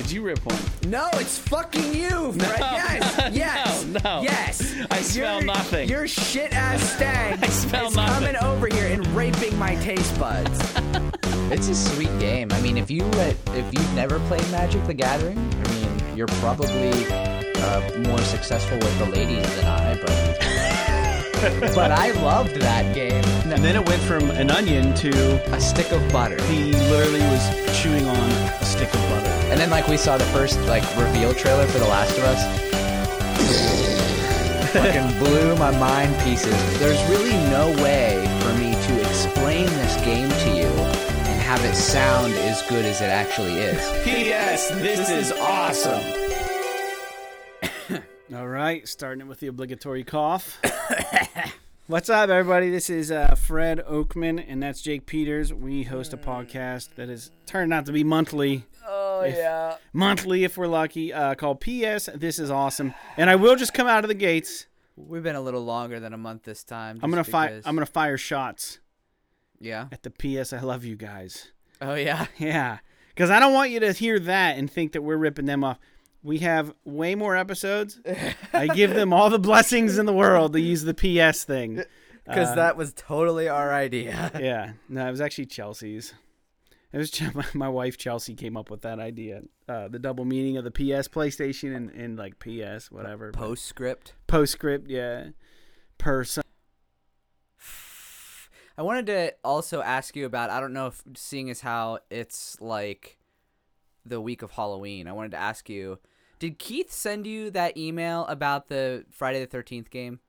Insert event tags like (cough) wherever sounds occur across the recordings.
Did you rip one? No, it's fucking you, Fred. yes, (laughs) yes, no, no. yes. I smell Your- nothing. Your shit ass stag (laughs) I smell is nothing. coming over here and raping my taste buds. (laughs) It's a sweet game. I mean, if you uh, if you've never played Magic: The Gathering, I mean, you're probably uh, more successful with the ladies than I. But but I loved that game. And then it went from an onion to A stick of butter, he literally was chewing on a stick of butter. And then like we saw the first like reveal trailer for The Last of Us. (laughs) Fucking blew my mind pieces. There's really no way for me to explain this game to you and have it sound as good as it actually is. (laughs) P.S. This is awesome. (coughs) All right, starting it with the obligatory cough. (coughs) What's up, everybody? This is uh, Fred Oakman, and that's Jake Peters. We host a podcast that is turned out to be monthly. Oh yeah. Monthly, if we're lucky, uh, called P.S. This is awesome, and I will just come out of the gates. We've been a little longer than a month this time. I'm gonna just fire. I'm gonna fire shots Yeah. at the P.S. I love you guys. Oh yeah. (laughs) Yeah, because I don't want you to hear that and think that we're ripping them off. We have way more episodes. I (laughs) give them all the blessings in the world to use the PS thing. (laughs) Because Uh, that was totally our idea. Yeah, no, it was actually Chelsea's. It was (laughs) my- wife Chelsea came up with that idea. Uh, the double meaning of the PS PlayStation and, and like PS whatever. Postscript. Postscript, yeah. Person. (sighs) I wanted to also ask you about. I don't know if seeing as how it's like the week of Halloween. I wanted to ask you. Did Keith send you that email about the Friday the Thirteenth game?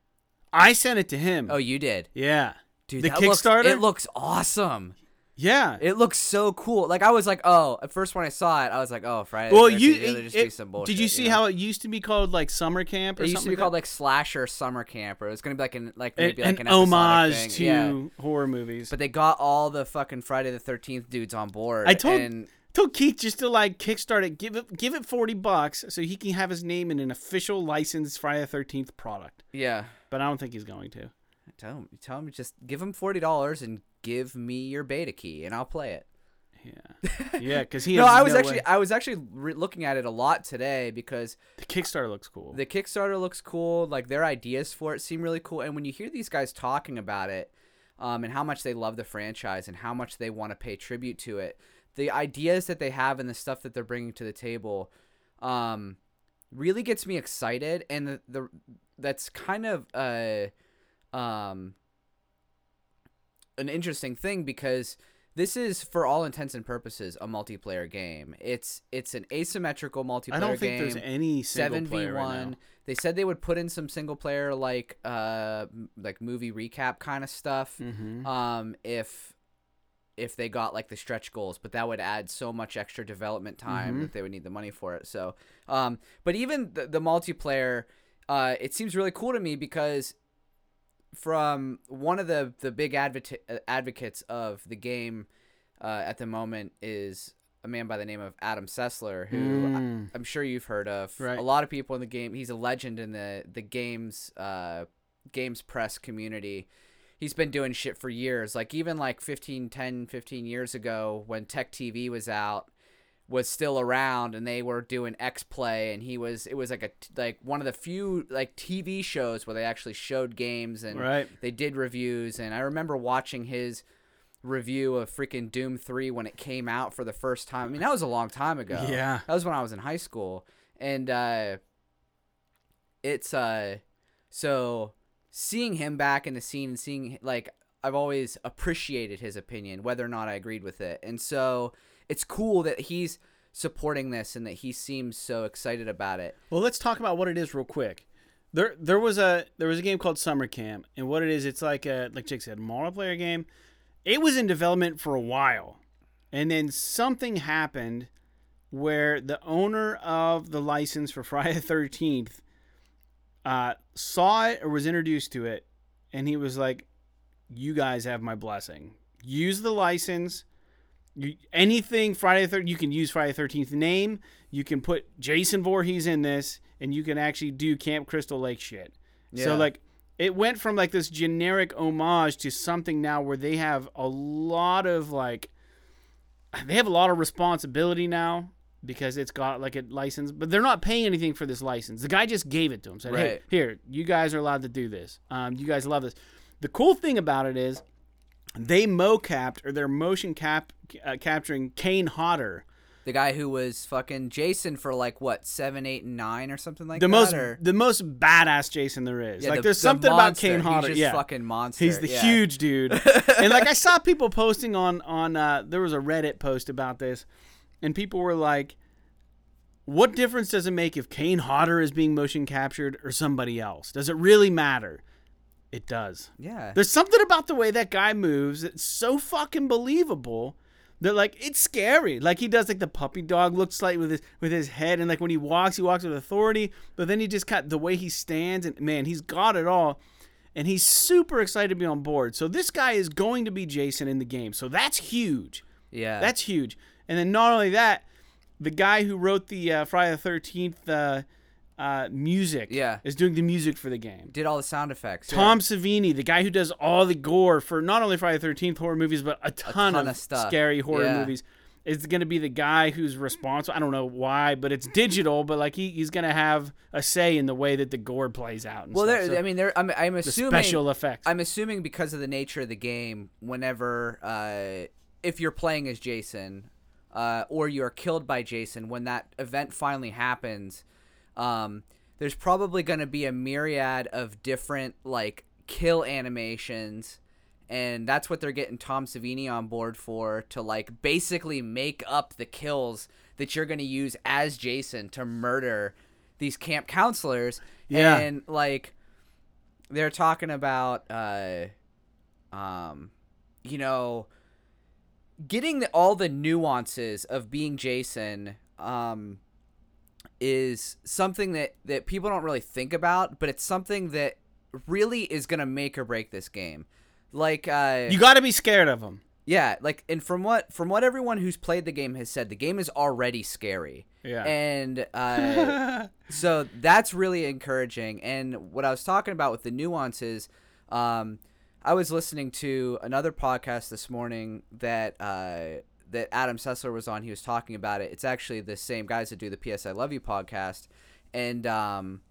I sent it to him. Oh, you did, yeah. dude. The that looks- Kickstarter? it looks awesome. Yeah. It looks so cool. Like I was like, oh, at first when I saw it, I was like, oh, Friday. well, you it'll just it- be some bullshit, did you see know? how it used to be called like summer camp or it used to be like called that? like slasher summer camp, or it was gonna be like an like maybe like an an, homage thing. to yeah. horror movies. But they got all the fucking Friday the Thirteenth dudes on board. I told and told Keith just to like kickstart it, give it give it forty bucks so he can have his name in an official licensed Friday the Thirteenth product. yeah, But I don't think he's going to. tell him, tell him, just give him forty dollars and give me your beta key, and I'll play it. Yeah, (laughs) yeah, because he. no, I was no actually way- I was actually re- looking at it a lot today because the Kickstarter looks cool. the Kickstarter looks cool. Like their ideas for it seem really cool, and when you hear these guys talking about it, um, and how much they love the franchise and how much they want to pay tribute to it, the ideas that they have and the stuff that they're bringing to the table, um, really gets me excited. And the, the that's kind of a, um, an interesting thing because this is for all intents and purposes a multiplayer game. It's it's an asymmetrical multiplayer I don't think game there's any single seven v one. They said they would put in some single player like uh like movie recap kind of stuff. Mhm. Um, if if they got like the stretch goals, but that would add so much extra development time Mhm. that they would need the money for it. So, um, but even the, the multiplayer, uh, it seems really cool to me because from one of the the big advocate advocates of the game uh, at the moment is a man by the name of Adam Sessler, who Mm. I, am sure you've heard of. Right. A lot of people in the game. He's a legend in the the games uh, games press community. He's been doing shit for years. Like even like 15, 10, 15 years ago when Tech TV was out was still around and they were doing X Play and he was it was like a like one of the few like TV shows where they actually showed games and Right. they did reviews and I remember watching his review of freaking Doom 3 when it came out for the first time. I mean, that was a long time ago. Yeah. That was when I was in high school. And uh it's uh so seeing him back in the scene and seeing like I've always appreciated his opinion whether or not I agreed with it. And so it's cool that he's supporting this and that he seems so excited about it. Well, let's talk about what it is real quick. There, there was a there was a game called Summer Camp, and what it is, it's like a like Jake said, multiplayer game. It was in development for a while, and then something happened where the owner of the license for (laughs) Friday the Thirteenth uh, saw it or was introduced to it, and he was like, "You guys have my blessing. Use the license." You, anything Friday the Thirteenth, you can use Friday the Thirteenth name. You can put Jason Voorhees in this, and you can actually do Camp Crystal Lake shit. Yeah. So like, it went from like this generic homage to something now where they have a lot of like, they have a lot of responsibility now because it's got like a license, but they're not paying anything for this license. The guy just gave it to him. Said, "Hey, here, you guys are allowed to do this. Um, you guys love this." The cool thing about it is they mocapped or they're motion cap uh, capturing Kane Hodder, The guy who was fucking Jason for like what seven, eight, and nine or something like the that. most or- the most badass Jason there is. Yeah, like the- there's the something about monster. Kane He's Hodder. just yeah, fucking monster. He's the yeah. huge dude. and like I (laughs) saw people posting on on uh, there was a Reddit post about this, and people were like, "What difference does it make if Kane Hodder is being motion captured or somebody else? Does it really matter?" It does. Yeah. There's something about the way that guy moves that's so fucking believable. That like it's scary. Like he does like the puppy dog looks like with his with his head and like when he walks, he walks with authority. But then he just cut the way he stands and man, he's got it all. And he's super excited to be on board. So this guy is going to be Jason in the game. So that's huge. yeah. That's huge. And then not only that, the guy who wrote the uh, Friday the Thirteenth uh, uh, music, Yeah. is doing the music for the game. did all the sound effects. yeah. Tom Savini, the guy who does all the gore for not only Friday the Thirteenth horror movies, but a ton, ton of, of stuff. scary horror Yeah. movies, is going to be the guy who's responsible. I don't know why, but it's digital. But like he, he's going to have a say in the way that the gore plays out. And Well, stuff. there. So I mean, there. I'm, I'm assuming. special effects. I'm assuming because of the nature of the game, whenever uh, if you're playing as Jason, uh, or you're killed by Jason, when that event finally happens, um, there's probably going to be a myriad of different like kill animations. And that's what they're getting Tom Savini on board for to like basically make up the kills that you're going to use as Jason to murder these camp counselors. Yeah. And like they're talking about uh um you know getting the, all the nuances of being Jason um is something that that people don't really think about but it's something that really is going to make or break this game like uh you got to be scared of them. yeah, like and from what from what everyone who's played the game has said, the game is already scary. Yeah. And uh, (laughs) so that's really encouraging. And what I was talking about with the nuances, um, I was listening to another podcast this morning that uh, that Adam Sessler was on. He was talking about it. It's actually the same guys that do the PS I Love You podcast, and um,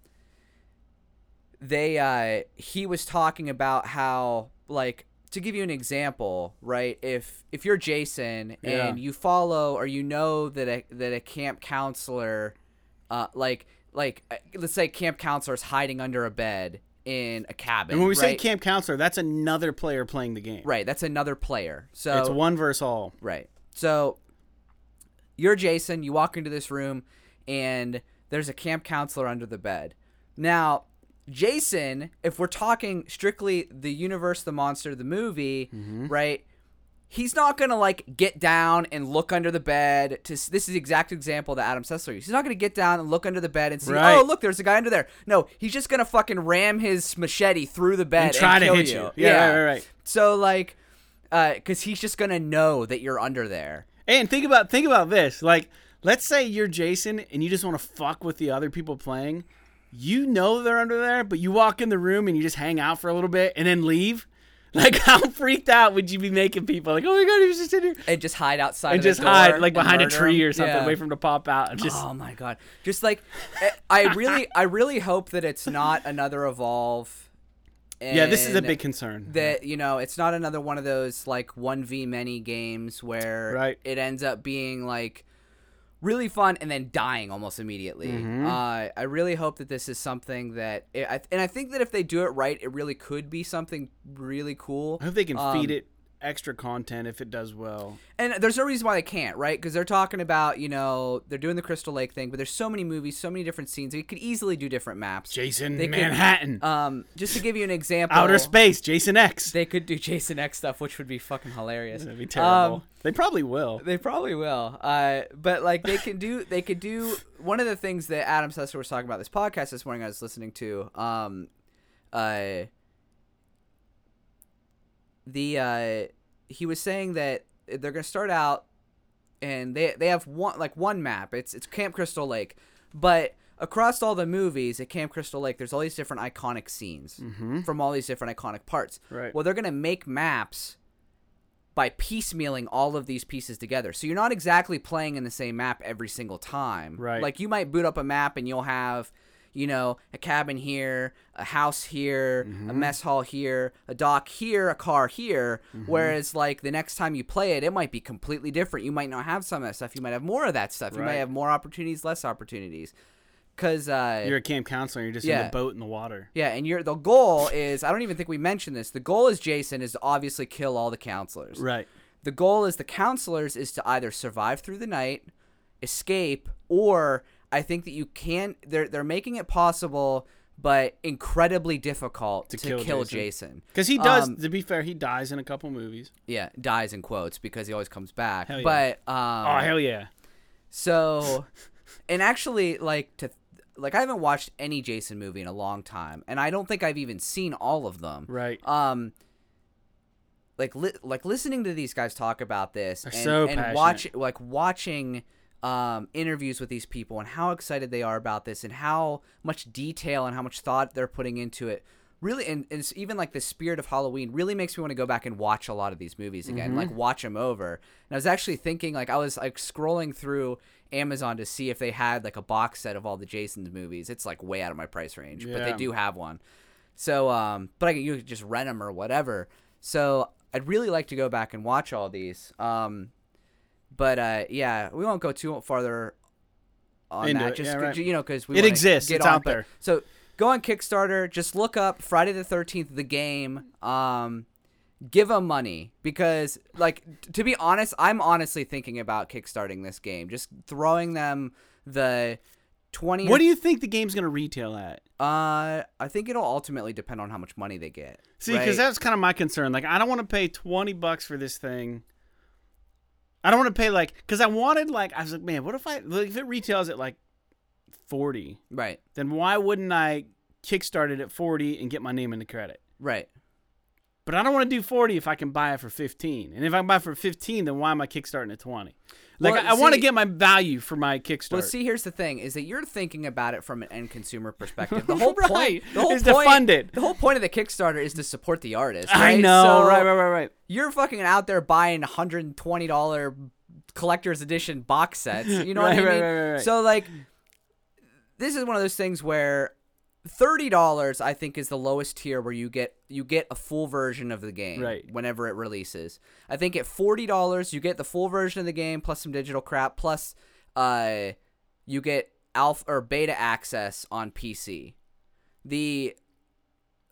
they uh he was talking about how like to give you an example right if if you're jason Yeah. and you follow or you know that a that a camp counselor uh like like uh, let's say camp counselor is hiding under a bed in a cabin And when we say camp counselor, that's another player playing the game. right that's another player so It's one versus all. Right. So you're Jason, you walk into this room and there's a camp counselor under the bed. Now, Jason, if we're talking strictly the universe the monster the movie, mm-hmm. right? He's not gonna like get down and look under the bed. To this is the exact example that Adam Sessler used. He's not gonna get down and look under the bed and see, Right. oh look, there's a guy under there. No, he's just gonna fucking ram his machete through the bed And try to kill hit you. Yeah, right, right, right. So like, uh, cause he's just gonna know that you're under there. And think about think about this. Like, let's say you're Jason and you just want to fuck with the other people playing. You know they're under there, but you walk in the room and you just hang out for a little bit and then leave. (laughs) Like, how freaked out would you be making people? Like, oh my god, he was just in here. and just hide outside And just hide, like behind a tree him. or something, Yeah. wait for him to pop out. And just oh my god just like eh, i really i really hope that it's not another evolve yeah, this is a big concern. that you know it's not another one of those like 1v many games where Right. it ends up being like really fun and then dying almost immediately Mm-hmm. uh, i really hope that this is something that it, I, and i think that if they do it right it really could be something really cool I hope they can Um, feed it extra content if it does well. and there's no reason why they can't, right? Because they're talking about, you know, they're doing the Crystal Lake thing, but there's so many movies, so many different scenes. They could easily do different maps. Jason They could- Manhattan, Um, just to give you an example, outer space, Jason X. They could do Jason X stuff, which would be fucking hilarious. That'd be terrible. Um, they probably will. they probably will. Uh, but like they can do, they could do one of the things that Adam Sessler was talking about this podcast this morning. I was listening to. Um, uh, the uh, he was saying that they're gonna start out, and they they have one like one map. It's it's Camp Crystal Lake, but across all the movies at Camp Crystal Lake, there's all these different iconic scenes from all these different iconic parts. Right. Well, they're gonna make maps by piecemealing all of these pieces together. So you're not exactly playing in the same map every single time. Right. Like you might boot up a map and you'll have, you know, a cabin here, a house here, a mess hall here, a dock here, a car here. Whereas like the next time you play it, it might be completely different. You might not have some of that stuff. You might have more of that stuff. You might have more opportunities, less opportunities. Cause uh, You're a camp counselor. You're just in Yeah. the boat in the water. yeah, and you're the goal is I don't even think we mentioned this. The goal is Jason is to obviously kill all the counselors. Right. The goal is the counselors is to either survive through the night, escape, or I think that you can they're they're making it possible but incredibly difficult to, kill kill, Jason. Because he does. Um, to be fair, he dies in a couple movies. Yeah, dies in quotes because he always comes back. Hell yeah. But um oh hell yeah! So, and actually, like to like, I haven't watched any Jason movie in a long time, and I don't think I've even seen all of them. Right. Um, like li- like listening to these guys talk about this They're and, so and watch like watching um interviews with these people and how excited they are about this and how much detail and how much thought they're putting into it. Really and, and it's even like the spirit of halloween really makes me want to go back and watch a lot of these movies again Mm-hmm. like watch them over. And i was actually thinking like i was like scrolling through amazon to see if they had like a box set of all the jason's movies. It's like way out of my price range but they do have one. So um but i you could just rent them or whatever. So i'd really like to go back and watch all these. Um but uh yeah we won't go too farther on Into that it, just yeah, right. you know because we It exists. get It's on, out there. so go on Kickstarter. Just look up Friday the Thirteenth, the game. Um, give them money because, like, t- to be honest, I'm honestly thinking about kickstarting this game. Just throwing them the twenty. What do you think the game's gonna retail at? Uh, I think it'll ultimately depend on how much money they get. See, because right? that's kind of my concern. Like, I don't want to pay twenty bucks for this thing. I don't want to pay like because I wanted like I was like, man, what if I like, if it retails at like forty? right, Then why wouldn't I kickstart it at forty and get my name in the credit? right. But I don't want to do forty if I can buy it for fifteen. And if I can buy it for fifteen, then why am I kickstarting at twenty? Like Well, I, I want to get my value for my Kickstarter. Well, see, here's the thing: is that you're thinking about it from an end consumer perspective. The (laughs) whole Right. point, the whole Is to point, fund it. The whole point of the Kickstarter is to support the artist. I right? know, So right, right, right, right. You're fucking out there buying 120 dollar collector's edition box sets. You know (laughs) Right, what I right, mean? right, right, right. So like, this is one of those things where. Thirty dollars, I think, is the lowest tier where you get you get a full version of the game Right. whenever it releases. I think at forty dollars, you get the full version of the game plus some digital crap, plus uh, you get alpha or beta access on PC. The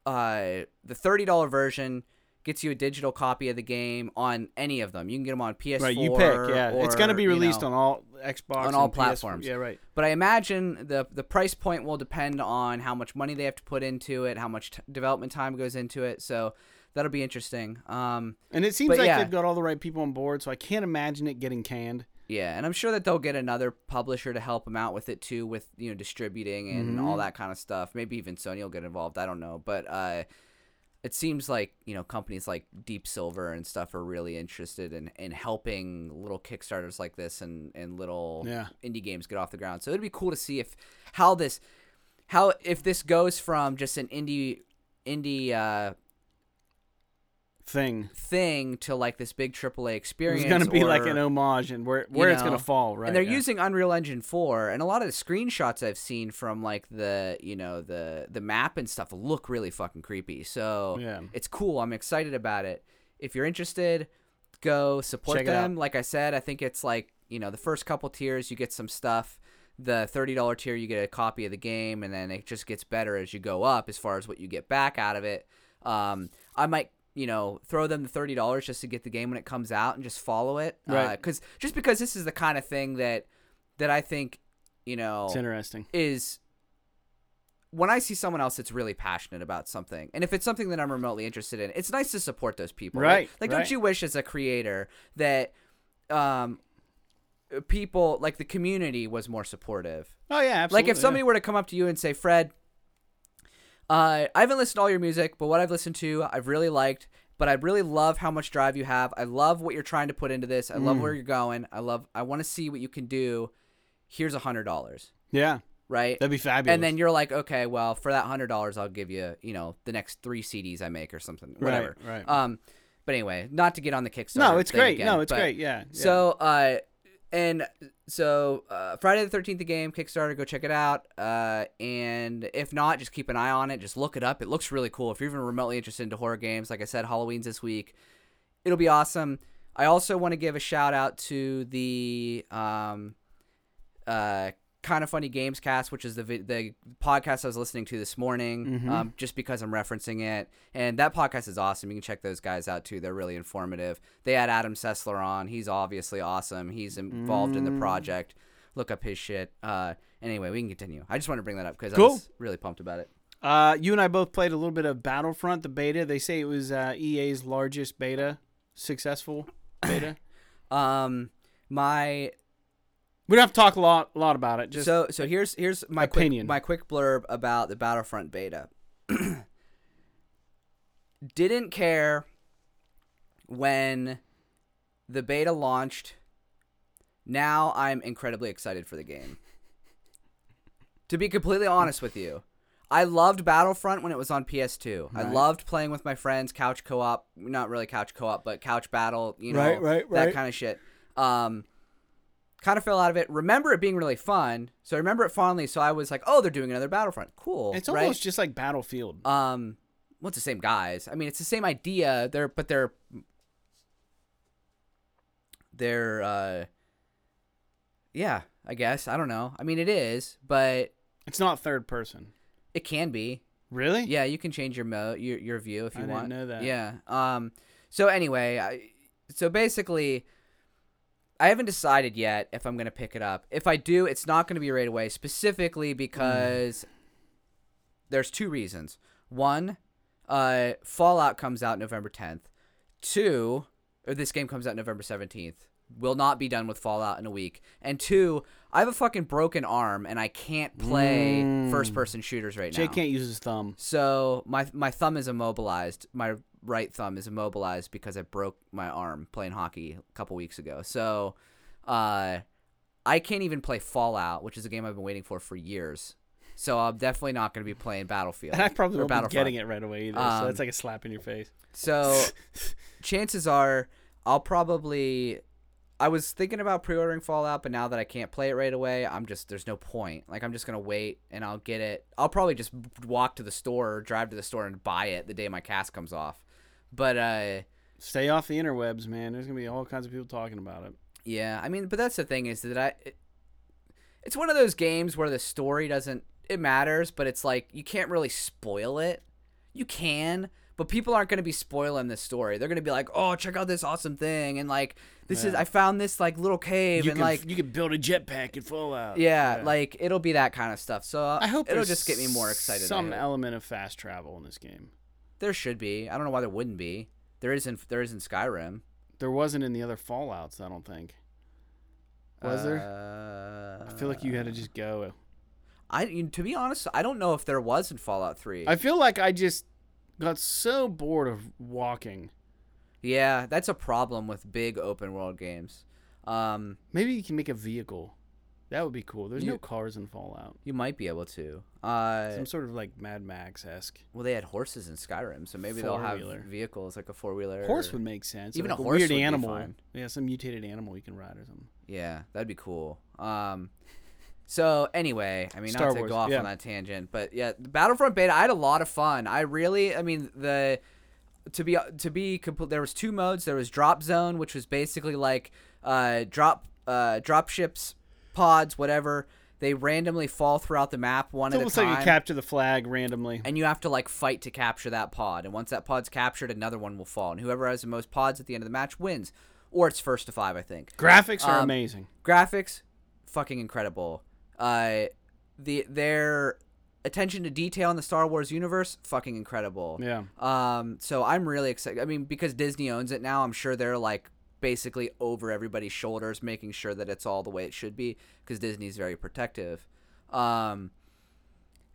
uh, the thirty dollar version gets you a digital copy of the game on any of them. You can get them on PS4. Right, you pick. Yeah, it's going to or, be you released know, on all Xbox on all and PS4. platforms. Yeah, right. But I imagine the the price point will depend on how much money they have to put into it, how much t- development time goes into it. So that'll be interesting. Um, And it seems like yeah. they've got all the right people on board, so I can't imagine it getting canned. yeah, and I'm sure that they'll get another publisher to help them out with it too, with you know distributing and Mm-hmm. all that kind of stuff. Maybe even Sony will get involved. I don't know, but uh, it seems like you know companies like Deep Silver and stuff are really interested in, in helping little Kickstarters like this and and little Yeah. indie games get off the ground. So it'd be cool to see if how this how if this goes from just an indie indie uh, Thing. thing to like this big AAA experience. It's going to be like an homage and where where it's going to fall, right? and they're yeah. using Unreal Engine 4 and a lot of the screenshots I've seen from like the you know the the map and stuff look really fucking creepy. So Yeah. it's cool. I'm excited about it. If you're interested, go support Check them. Like I said, I think it's like, you know, the first couple tiers you get some stuff. The $30 tier you get a copy of the game and then it just gets better as you go up as far as what you get back out of it. Um I might you know, throw them the thirty dollars just to get the game when it comes out and just follow it, Right. Because just because this is the kind of thing that that I think, you know, It's interesting. is when I see someone else that's really passionate about something, and if it's something that I'm remotely interested in, it's nice to support those people, right? Right, Like, right. don't you wish as a creator that um, people like the community was more supportive? Oh yeah, absolutely. Like if somebody were to come up to you and say, "Fred, uh, I haven't listened to all your music, but what I've listened to, I've really liked. But I really love how much drive you have. I love what you're trying to put into this. I love Mm. where you're going. I love. I want to see what you can do. Here's a hundred dollars, yeah, right? that'd be fabulous. and then you're like, okay, well, for that hundred dollars, I'll give you, you know, the next three CDs I make or something, whatever. right. Um, But anyway, not to get on the Kickstarter. No, it's thing great. again, no, it's but- great. Yeah. yeah. So, uh, and so uh, Friday the Thirteenth, the game Kickstarter, go check it out. Uh, and if not, just keep an eye on it. Just look it up. It looks really cool. If you're even remotely interested into horror games, like I said, Halloween's this week. It'll be awesome. I also want to give a shout out to the um, uh, Kinda Funny Gamescast, which is the the podcast I was listening to this morning. Mhm. Um, just because I'm referencing it, and that podcast is awesome. You can check those guys out too. They're really informative. They had Adam Sessler on. He's obviously awesome. He's involved in the Mm. project. Look up his shit. Uh, anyway, we can continue. I just want to bring that up because I was really pumped about it. Uh, you and I both played a little bit of Battlefront, the beta. They say it was uh, EA's largest beta, successful beta. (coughs) Um, my we don't have to talk a lot, a lot about it. Just so so here's here's my opinion. quick my quick blurb about the Battlefront beta. (clears throat) Didn't care when the beta launched. Now I'm incredibly excited for the game. to be completely honest with you, I loved Battlefront when it was on PS2. I loved playing with my friends, couch co-op, not really couch co-op, but couch battle, you know, Right, right, that kind of shit. Um kind of fell out of it. Remember it being really fun. So I remember it fondly. So I was like, "Oh, they're doing another Battlefront. Cool." it's right? almost just like Battlefield. um well, it's the same guys. I mean, it's the same idea. They're but they're they're uh yeah, I guess. I don't know. I mean, it is, but It's not third person. it can be. Really? Yeah, you can change your mo your your view if you didn't want. know that. Yeah. Um. So anyway, I, so basically, I haven't decided yet if I'm gonna pick it up. If I do, it's not gonna be right away. Mm. Specifically because there's two reasons. One, uh, Fallout comes out November 10th. Two, or this game comes out November 17th. Will not be done with Fallout in a week. And two, I have a fucking broken arm and I can't play Mm. first person shooters right Jay now. can't use his thumb. So my my thumb is immobilized. My right thumb is immobilized because I broke my arm playing hockey a couple weeks ago. So uh I can't even play Fallout, which is a game I've been waiting for for years. So I'm definitely not going to be playing Battlefield. And I probably won't be getting it right away either. Um, so that's like a slap in your face. So (laughs) chances are I'll probably I was thinking about pre-ordering Fallout, but now that I can't play it right away, I'm just there's no point. Like I'm just gonna wait and I'll get it. I'll probably just walk to the store or drive to the store and buy it the day my cast comes off. But uh, Stay off the interwebs, man. There's gonna be all kinds of people talking about it. yeah, I mean, but that's the thing is that I, it, it's one of those games where the story doesn't it matters, but it's like you can't really spoil it. You can, but people aren't going to be spoiling the story. They're going to be like, "Oh, check out this awesome thing," and like, "This is I found this like little cave," You and can like, you can build a jetpack in Fallout. yeah, like it'll be that kind of stuff. So I hope it'll just get me more excited. Some element of fast travel in this game. There should be. I don't know why there wouldn't be. There isn't. There isn't Skyrim. There wasn't in the other Fallout's. I don't think. Was there? Uh, I feel like you had to just go. I to be honest, I don't know if there was in Fallout Three. I feel like I just got so bored of walking. Yeah, that's a problem with big open world games. Um, Maybe you can make a vehicle. That would be cool. There's no cars in Fallout. you might be able to. Uh, Some sort of like Mad Max esque. well, they had horses in Skyrim, so maybe they'll have Four-wheeler. vehicles like a four wheeler. Horse would make sense. or Even like a a, horse weird would be animal. fine. Yeah, some mutated animal you can ride or something. Yeah, that'd be cool. Um, so anyway, I mean, Star not to Wars, go off yeah. on that tangent, but yeah, the Battlefront beta, I had a lot of fun. I really, I mean, the to be to be complete, there was two modes. There was Drop Zone, which was basically like uh, drop uh, drop ships, pods, whatever. They randomly fall throughout the map one It's at a almost time. like you capture the flag randomly. and you have to like fight to capture that pod. And once that pod's captured, another one will fall. And whoever has the most pods at the end of the match wins, or it's first to five, I think. Graphics are Um, amazing. graphics fucking incredible uh the their attention to detail in the star wars universe fucking incredible Yeah. um so i'm really excited i mean because disney owns it now i'm sure they're like basically over everybody's shoulders making sure that it's all the way it should be because disney's very protective um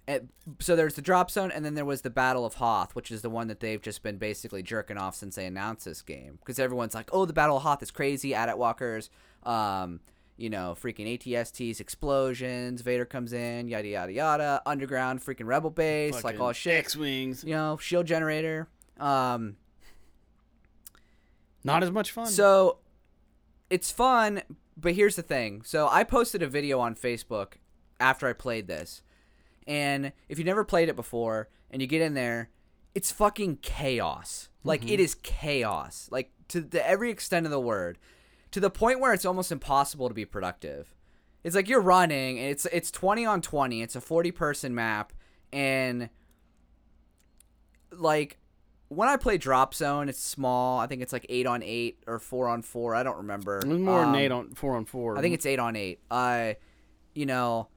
and so there's the drop zone and then there was the battle of hoth which is the one that they've just been basically jerking off since they announced this game because everyone's like oh the battle of hoth is crazy at walkers um you know freaking AT-STs explosions vader comes in yada yada yada underground freaking rebel base like all shit X-wings. you know, shield generator. Um, Not as much fun. So it's fun, but here's the thing. So I posted a video on Facebook after I played this. And if you never played it before and you get in there, it's fucking chaos. Like it mm-hmm. is chaos. Like to the every extent of the word. To the point where it's almost impossible to be productive. It's like you're running and it's it's 20 on 20. It's a 40 person map and like when I play Drop Zone, it's small. I think it's like 8 on 8 or 4 on 4. I don't remember. it was more than Um, eight on four on four. I think it's eight on eight. Uh, you know,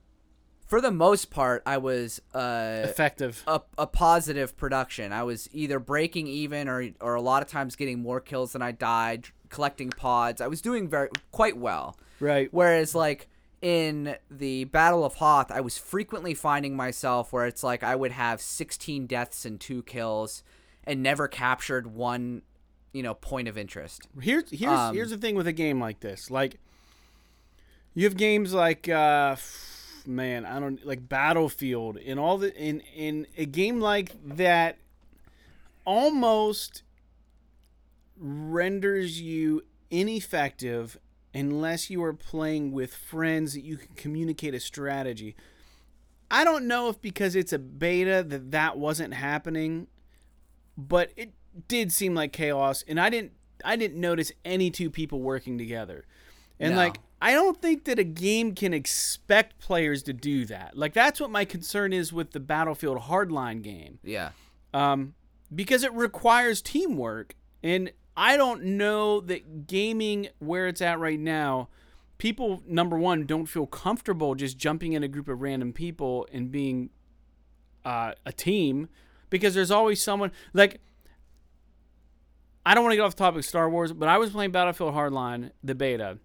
for the most part, I was uh, effective. a, a positive production. I was either breaking even or or a lot of times getting more kills than I died, collecting pods. I was doing very quite well. Right. Whereas like in the Battle of Hoth, I was frequently finding myself where it's like I would have 16 deaths and two kills and never captured one, you know, point of interest. Here's here's Um, here's the thing with a game like this. Like you have games like uh man, I don't like Battlefield and all the in in a game like that almost renders you ineffective unless you are playing with friends that you can communicate a strategy. I don't know if because it's a beta that that wasn't happening, but it did seem like chaos and I didn't I didn't notice any two people working together. And No. like I don't think that a game can expect players to do that. Like that's what my concern is with the Battlefield Hardline game Yeah. um, because it requires teamwork. And I don't know that gaming where it's at right now, people number one don't feel comfortable just jumping in a group of random people and being uh, a team because there's always someone like. I don't want to get off the topic of Star Wars, but I was playing Battlefield Hardline, the beta,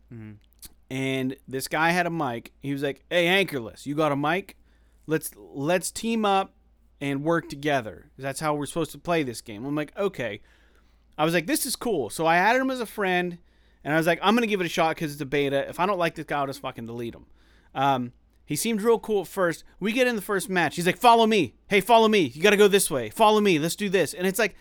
and this guy had a mic. He was like, "Hey, Anchorless, you got a mic? Let's let's team up and work together. That's how we're supposed to play this game." I'm like, "Okay." I was like, "This is cool." So I added him as a friend, and I was like, "I'm gonna give it a shot because it's a beta. If I don't like this guy, I'll just fucking delete him." Um, he seemed real cool at first. We get in the first match. He's like, "Follow me. Hey, follow me. You got to go this way. Follow me. Let's do this." And it's like,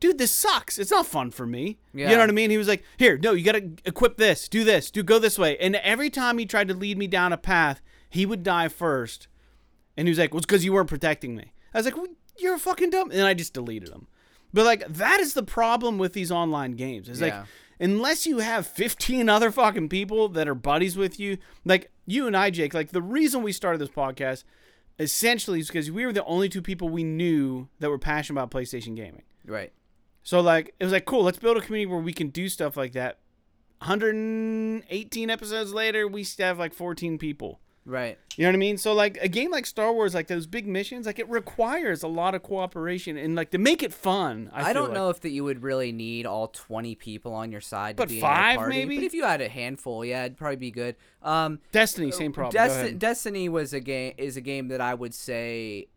dude, this sucks. It's not fun for me. You know what I mean? He was like, here, no, you got to equip this, do this, do go this way. And every time he tried to lead me down a path, he would die first. And he was like, well, it's because you weren't protecting me. I was like, well, you're fucking dumb. And I just deleted him. But like, that is the problem with these online games. It's Yeah. like, unless you have 15 other fucking people that are buddies with you, like you and I, Jake, like the reason we started this podcast essentially is because we were the only two people we knew that were passionate about PlayStation gaming. Right. So like it was like cool. Let's build a community where we can do stuff like that. 118 episodes later, we still have like 14 people. Right. You know what I mean? So like a game like Star Wars, like those big missions, like it requires a lot of cooperation and like to make it fun. I, I, don't like. know if that you would really need all 20 people on your side to But be five, maybe? But if you had a handful, yeah, it'd probably be good. Um, Destiny, same problem. Desti- Destiny was a game is a game that I would say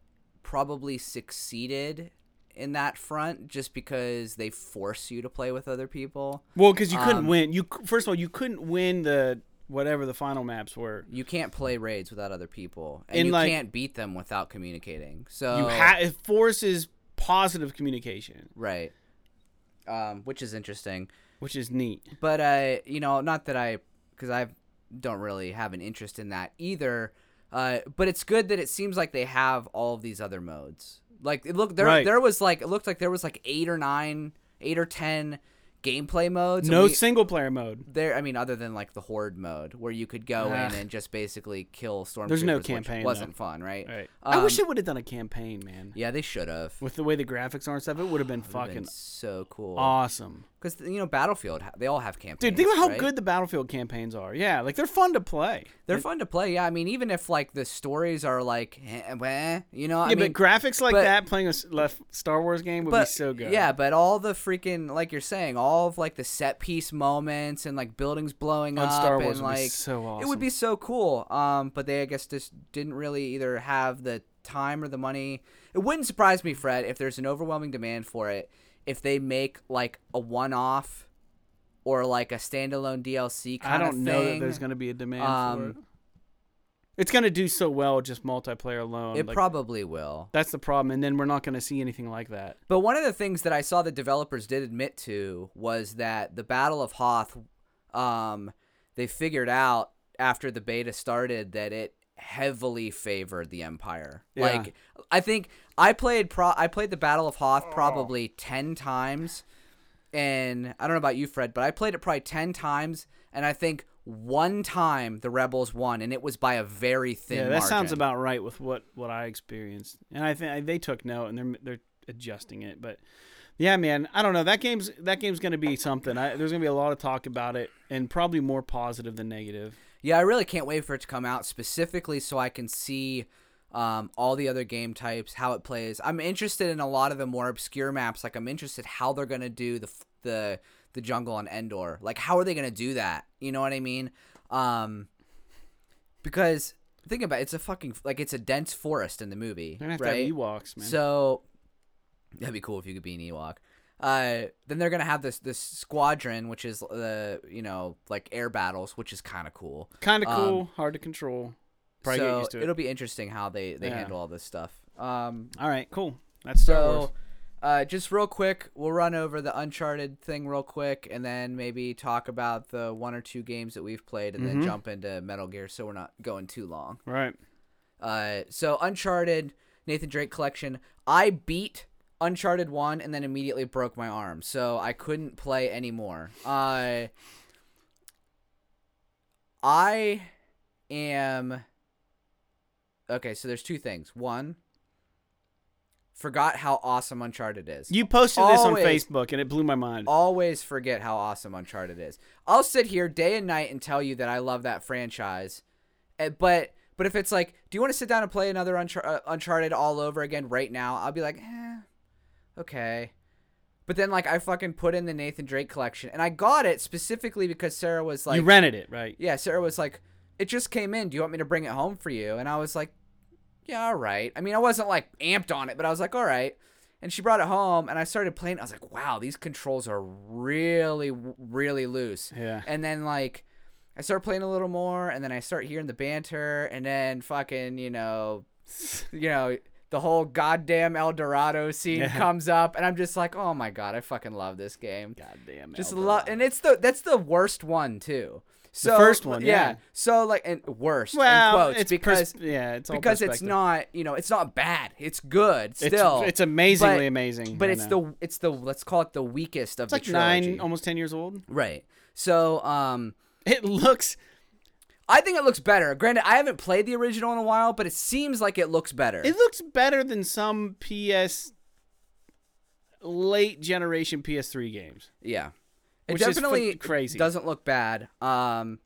probably succeeded in that front just because they force you to play with other people. well, because you couldn't um, win. You first of all, you couldn't win the whatever the final maps were. You can't play raids without other people, and, And, you like- can't beat them without communicating. So You ha- it forces positive communication, right, um, which is interesting. which is neat. but uh you know not that i because i don't really have an interest in that either uh but it's good that it seems like they have all of these other modes like it looked there Right. there was like it looked like there was like eight or nine eight or ten gameplay modes No we- single player mode. there i mean other than like the horde mode where you could go in and just basically kill stormtroopers There's no campaign, wasn't fun right Right. I wish Um, they would have done a campaign, man. yeah they should have With the way the graphics are and stuff, it would have been fucking so cool awesome. Because you know battlefield they all have campaigns Dude, think about how right? good the Battlefield campaigns are. Yeah, like they're fun to play. They're fun to play, yeah. I mean, even if like the stories are like, eh, eh, you know, I yeah, mean, but graphics like but- that playing a Star Wars game would but be so good. yeah, but all the freaking like you're saying, all of like the set piece moments and like buildings blowing On up Star Wars and would be like so awesome. it would be so cool. Um, but they I guess just didn't really either have the time or the money. It wouldn't surprise me, Fred, if there's an overwhelming demand for it. If they make like a one-off or like a standalone DLC I don't know that there's going to be a demand for um, it. It's gonna do so well just multiplayer alone. it like, probably will. that's the problem, and then we're not gonna see anything like that. But one of the things that I saw the developers did admit to was that the Battle of Hoth, um, they figured out after the beta started that it heavily favored the Empire. Yeah. Like I think I played pro I played the Battle of Hoth oh. probably ten times, and I don't know about you, Fred, but I played it probably ten times, and I think one time the Rebels won, and it was by a very thin. yeah, that sounds about right with what what I experienced, and I think they took note and they're they're adjusting it. But yeah, man, I don't know. That game's that game's gonna be something. I, there's gonna be a lot of talk about it, and probably more positive than negative. Yeah, I really can't wait for it to come out specifically so I can see um, all the other game types, how it plays. I'm interested in a lot of the more obscure maps. Like I'm interested how they're gonna do the the the jungle on Endor. Like how are they gonna do that? You know what I mean? Um, because think about it, it's a fucking like it's a dense forest in the movie, They're gonna have right? to have Ewoks, man. So that'd be cool if you could be an Ewok. Uh, then they're gonna have this this squadron, which is the you know like air battles, which is kind of cool. kind of um, cool, hard to control. Probably get so used to it. it'll be interesting how they they Yeah. handle all this stuff. Um, All right, cool. That's so uh, just real quick, we'll run over the Uncharted thing real quick, and then maybe talk about the one or two games that we've played, and then Mhm. jump into Metal Gear, so we're not going too long. Right. Uh, so Uncharted, Nathan Drake collection. I beat Uncharted one and then immediately broke my arm, so I couldn't play anymore. Uh, I am okay. So there's two things. One, forgot how awesome Uncharted is. You posted this on Facebook, and it blew my mind. always forget how awesome Uncharted is. I'll sit here day and night and tell you that I love that franchise, eh, but but if it's like, do you want to sit down and play another Unchar- uh, Uncharted all over again right now? I'll be like, eh, okay. But then like I fucking put in the Nathan Drake collection and I got it specifically because Sarah was like, you rented it, right? yeah, Sarah was like, it just came in. Do you want me to bring it home for you? And I was like, yeah, all right. I mean, I wasn't like amped on it, but I was like, all right. And she brought it home, and I started playing. I was like, wow, these controls are really, really loose. Yeah. And then like, I start playing a little more, and then I start hearing the banter, and then fucking, you know, (laughs) you know, the whole goddamn El Dorado scene Yeah. comes up, and I'm just like, oh my god, I fucking love this game. God damn. Just love, and it's the that's the worst one too. So first one, yeah. So like, and worst well, in quotes it's because pers- yeah, it's all because it's not you know it's not bad. It's good still. it's amazingly but- amazing. but it's the it's the let's call it the weakest of it's like the trilogy. nine, almost ten years old. Right. So um, It looks. I think it looks better. Granted, I haven't played the original in a while, but it seems like it looks better. It looks better than some PS late generation PS3 games. Yeah, it Which is fu- definitely crazy. Doesn't look bad. Um,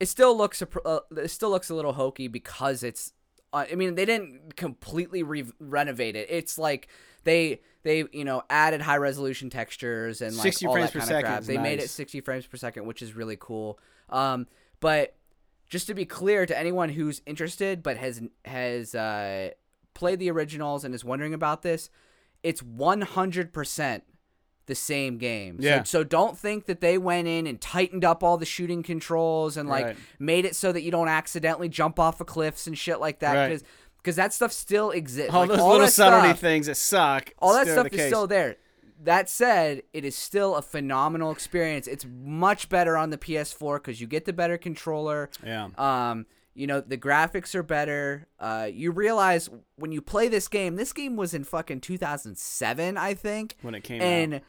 it still looks a pr- uh, it still looks a little hokey because it's. Uh, I mean, they didn't completely re- renovate it. It's like they they you know added high resolution textures and like 60 all frames that per kind second of crap. They made it 60 frames per second, which is really cool. Um, but just to be clear to anyone who's interested but has has uh, played the originals and is wondering about this, it's 100% the same game. Yeah. So, so don't think that they went in and tightened up all the shooting controls and like Right. made it so that you don't accidentally jump off of cliffs and shit like that Right. because because that stuff still exists. All Like, those all little subtlety stuff- things that suck. all that stuff is case. still there. That said, it is still a phenomenal experience. It's much better on the PS4 because you get the better controller. Yeah. Um, you know the graphics are better. Uh, you realize when you play this game, this game was in fucking 2007, I think. When it came and out.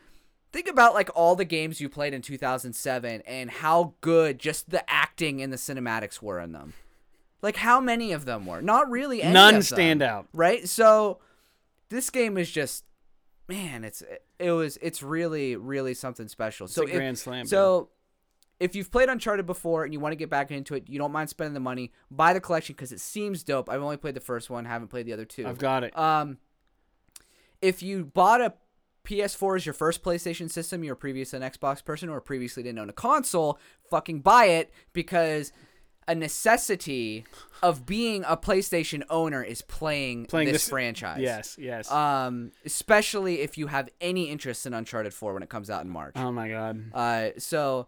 Think about like all the games you played in 2007 and how good just the acting and the cinematics were in them. Like how many of them were? Not really any None of them, stand out. right? So this game is just man, it's it was it's really really something special. It's so grand slam. so if you've played Uncharted before and you want to get back into it, you don't mind spending the money, buy the collection because it seems dope. I've only played the first one, haven't played the other two. I've got it. Um, if you bought a PS4 is your first PlayStation system, you're previously an Xbox person or previously didn't own a console, fucking buy it because a necessity of being a PlayStation owner is playing, Playing this, this- franchise. yes, yes. Um, especially if you have any interest in Uncharted 4 when it comes out in March. oh my god. Uh, so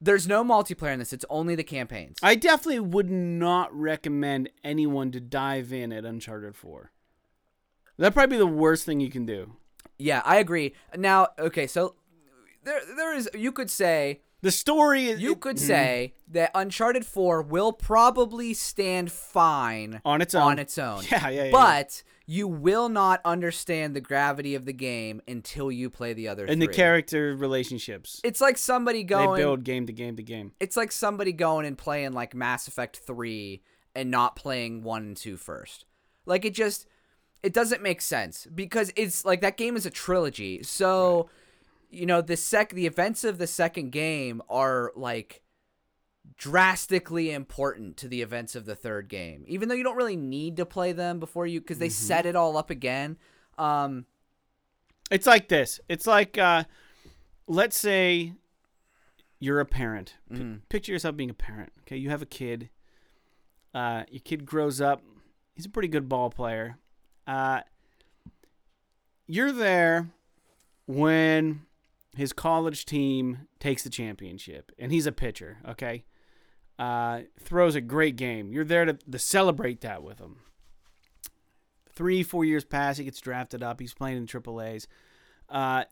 There's no multiplayer in this. It's only the campaigns. I definitely would not recommend anyone to dive in at Uncharted 4. That'd probably be the worst thing you can do. Yeah, I agree. Now, okay, so there there is you could say The story is you it- could mhm. say that Uncharted 4 will probably stand fine on its own. on its own. (laughs) Yeah, yeah, yeah. But you will not understand the gravity of the game until you play the other and the character relationships. It's like somebody going they build game to game to game. it's like somebody going and playing like Mass Effect 3 and not playing 1 and 2 first. Like it just it doesn't make sense because it's like that game is a trilogy. So you know, the sec the events of the second game are like drastically important to the events of the third game. Even though you don't really need to play them before you cuz they set it all up again. Um It's like this. It's like uh let's say you're a parent. P- Mm-hmm. picture yourself being a parent. Okay, you have a kid. Uh your kid grows up. He's a pretty good ball player. Uh you're there when his college team takes the championship and he's a pitcher, okay? Uh throws a great game. You're there to, to celebrate that with him three, four years pass, he gets drafted up. He's playing in Triple A's. Uh,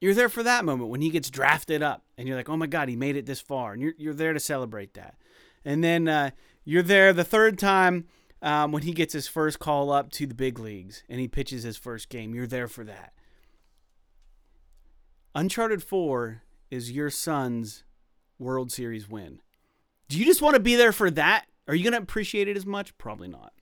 you're there for that moment when he gets drafted up, and you're like, "Oh my God, he made it this far!" And you're you're there to celebrate that. And then uh, you're there the third time um, when he gets his first call up to the big leagues and he pitches his first game. You're there for that. Uncharted Four is your son's World Series win. Do you just want to be there for that? Are you going to appreciate it as much? Probably not.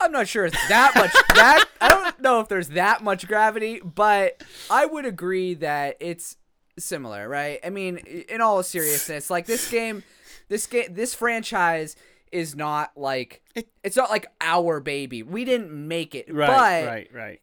I'm not sure it's that much (laughs) that I don't know if there's that much gravity, but I would agree that it's similar, right? I mean, in all seriousness, like this game, this game, this franchise is not like It- it's not like our baby. We didn't make it, Right, but right, right.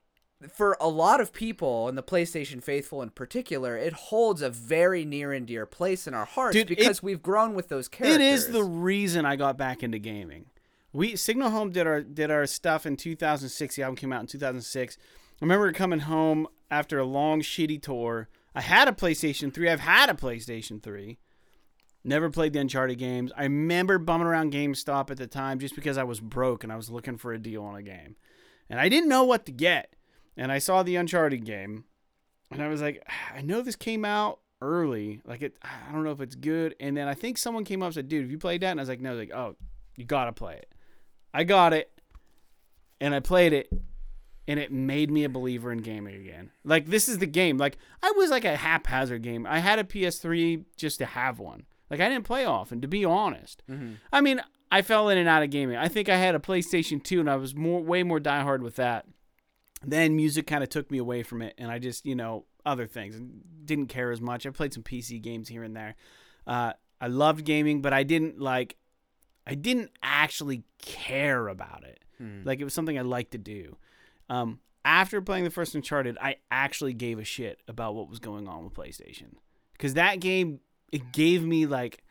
for a lot of people, and the PlayStation faithful in particular, it holds a very near and dear place in our hearts Dude, it- because we've grown with those characters. It is the reason I got back into gaming. We Signal Home did our did our stuff in 2006. The album came out in 2006. I remember coming home after a long shitty tour. I had a PlayStation 3. I've had a PlayStation 3. Never played the Uncharted games. I remember bumming around GameStop at the time just because I was broke and I was looking for a deal on a game. And I didn't know what to get. And I saw the Uncharted game and I was like, ah, I know this came out early. Like it, ah, I don't know if it's good. And then I think someone came up and said, "Dude, have you played that?" And I was like, "No." Like, oh, you gotta play it. I got it, and I played it, and it made me a believer in gaming again. Like this is the game. Like I was like a haphazard game. I had a PS3 just to have one. Like I didn't play often, to be honest. I mean, I fell in and out of gaming. I think I had a PlayStation 2, and I was more, way more diehard with that. Then music kind of took me away from it and i just you know other things. And didn't care as much. I played some pc games here and there. Uh, i loved gaming but i didn't like i didn't actually care about it. Like it was something i liked to do. Um, after playing the first uncharted i actually gave a shit about what was going on with playstation. Because that game it gave me like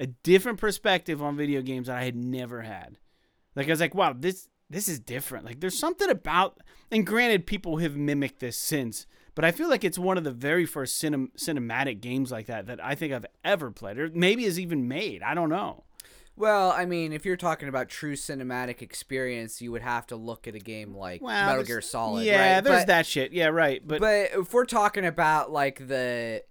a different perspective on video games that i had never had like I was like, wow, this this is different. Like there's something about and granted people have mimicked this since, but I feel like it's one of the very first cinem- cinematic games like that that I think I've ever played or maybe is even made. I don't know. Well, I mean, if you're talking about true cinematic experience, you would have to look at a game like Well, Metal Gear Solid. Yeah, right? there's but, that shit. Yeah, right. But, But if we're talking about like the,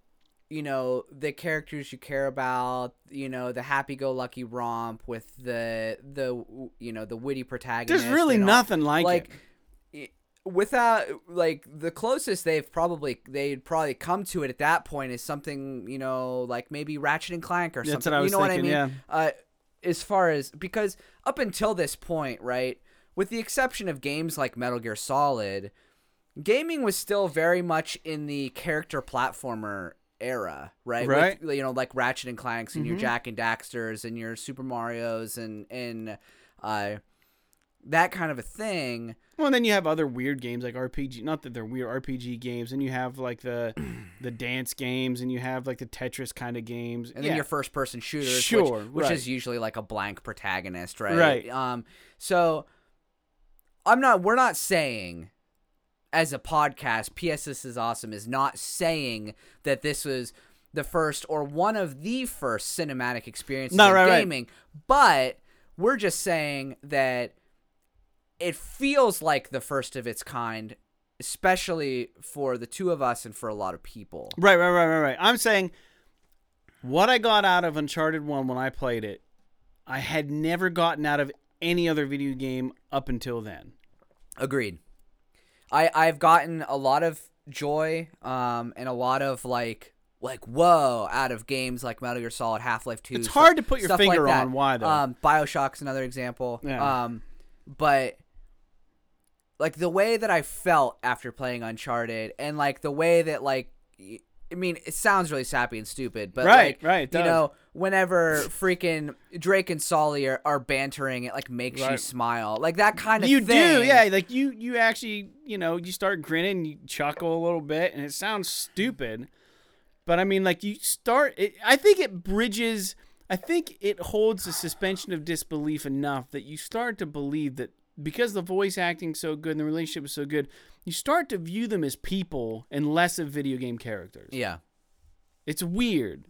you know, the characters you care about, you know, the happy-go-lucky romp with the the you know the witty protagonist. there's really all- nothing like, like it. without like the closest they've probably they'd probably come to it at that point is something you know like maybe Ratchet and Clank or That's something. what I was you know thinking, what I mean? yeah. Uh, as far as because up until this point, right, with the exception of games like Metal Gear Solid, gaming was still very much in the character platformer era, right? Right. Mm-hmm. With, you know, like Ratchet and Clanks and your Jack and Daxters and your Super Mario's and and uh, that kind of a thing. Well, and then you have other weird games like RPG. Not that they're weird RPG games, and you have like the (clears throat) the dance games, and you have like the Tetris kind of games, and then your first person shooters Sure, which, which right. is usually like a blank protagonist right Right. um so i'm not we're not saying as a podcast, PS This is Awesome is not saying that this was the first or one of the first cinematic experiences No, in right, right. gaming, but we're just saying that it feels like the first of its kind, especially for the two of us and for a lot of people. Right, right, right, right, right. I'm saying what I got out of Uncharted 1 when I played it, I had never gotten out of any other video game up until then. Agreed. I I've gotten a lot of joy um and a lot of like like whoa out of games like Metal Gear Solid, Half Life Two. It's hard to put your stuff like finger on why, though. Um, Bioshock's another example. Yeah. Um, but like the way that I felt after playing Uncharted, and like the way that like. y- I mean, it sounds really sappy and stupid, but Right, like, right, you know, whenever freaking Drake and Sully are, are bantering, it like makes you smile, like that kind of you thing. do, yeah. Like you, you actually, you know, you start grinning, you chuckle a little bit, and it sounds stupid, but I mean, like you start. It, I think it bridges. I think it holds the suspension of disbelief enough that you start to believe that because the voice acting's so good and the relationship is so good, you start to view them as people and less of video game characters. Yeah. It's weird,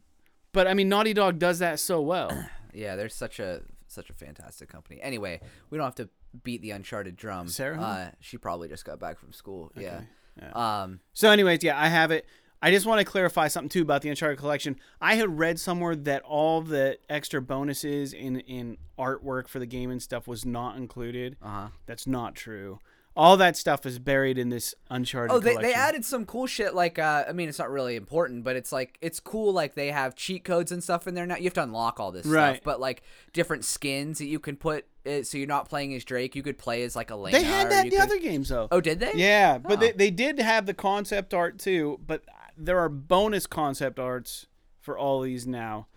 but I mean, Naughty Dog does that so well. (clears throat) Yeah, they're such a such a fantastic company. Anyway, we don't have to beat the Uncharted drum. Sarah? uh, she probably just got back from school. Yeah. yeah. Um, So, anyways, yeah, I have it. I just want to clarify something too about the Uncharted collection. I had read somewhere that all the extra bonuses in in artwork for the game and stuff was not included. uh huh. That's not true. All that stuff is buried in this Uncharted. Oh, they, collection. they added some cool shit. Like, uh, I mean, it's not really important, but it's like it's cool. Like they have cheat codes and stuff in there now. You have to unlock all this Right. stuff, but like different skins that you can put. uh so you're not playing as Drake. You could play as like a. They had that in the could- other games though. Oh, did they? Yeah, but Oh. they, they did have the concept art too. But there are bonus concept arts for all these now.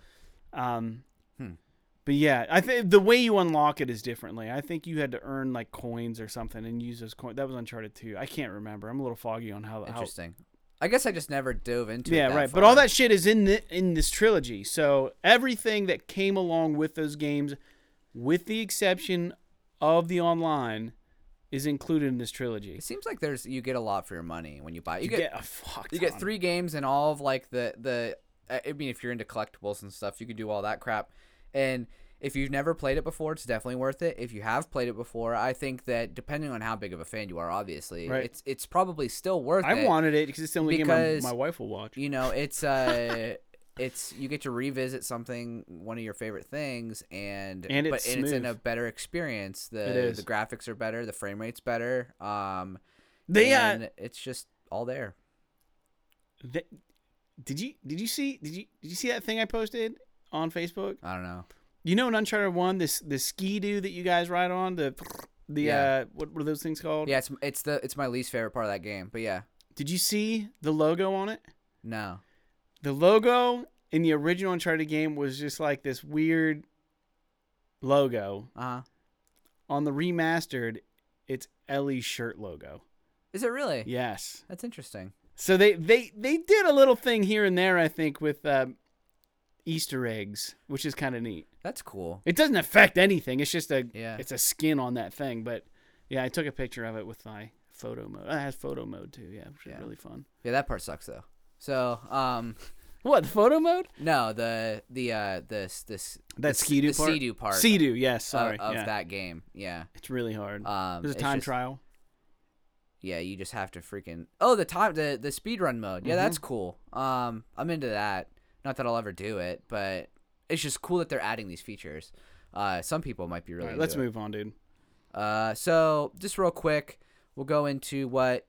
Um. But yeah, I think the way you unlock it is differently. I think you had to earn like coins or something and use those coins. That was Uncharted 2. I can't remember. I'm a little foggy on how. how Interesting. I guess I just never dove into. it yeah, that right. But all that shit is in the, in this trilogy. So everything that came along with those games, with the exception of the online, is included in this trilogy. It seems like there's you get a lot for your money when you buy. it. You, You, get, a fuck. You get three games and all of like the the. I mean, if you're into collectibles and stuff, you could do all that crap. And if you've never played it before, it's definitely worth it. If you have played it before, I think that depending on how big of a fan you are, obviously, Right. it's it's probably still worth I it. I wanted it because it's the only game my, my wife will watch. you know, it's uh, (laughs) it's you get to revisit something, one of your favorite things, and And but it's and it's in a better experience. The the graphics are better, the frame rate's better. Um, They uh, and it's just all there. Th- did you did you see did you did you see that thing I posted on Facebook? I don't know. You know in Uncharted One, this the Ski-Doo that you guys ride on the the Yeah. uh what were those things called? Yeah, it's it's the it's my least favorite part of that game. But yeah, Did you see the logo on it? no. The logo in the original Uncharted game was just like this weird logo. Uh huh. On the remastered, it's Ellie's shirt logo. Is it really? Yes. That's interesting. So they they they did a little thing here and there, I think, with um, Easter eggs, which is kind of neat. That's cool. It doesn't affect anything. It's just a Yeah. it's a skin on that thing. But yeah, I took a picture of it with my photo mode. It has photo mode too. Yeah, which is really fun. Yeah, that part sucks though. So, um, (laughs) What the photo mode? no, the the uh this this That Ski-Doo the part? Sea-Doo part Sea-Doo, yes. of, Sorry, of yeah. that game. Yeah. It's really hard. Um, There's a time just- trial. Yeah, you just have to freaking oh the time the the speed run mode. Yeah, Mm-hmm. that's cool. Um, I'm into that. Not that I'll ever do it, but it's just cool that they're adding these features. Uh, some people might be really. Right, let's it. move on, dude. Uh, so just real quick, we'll go into what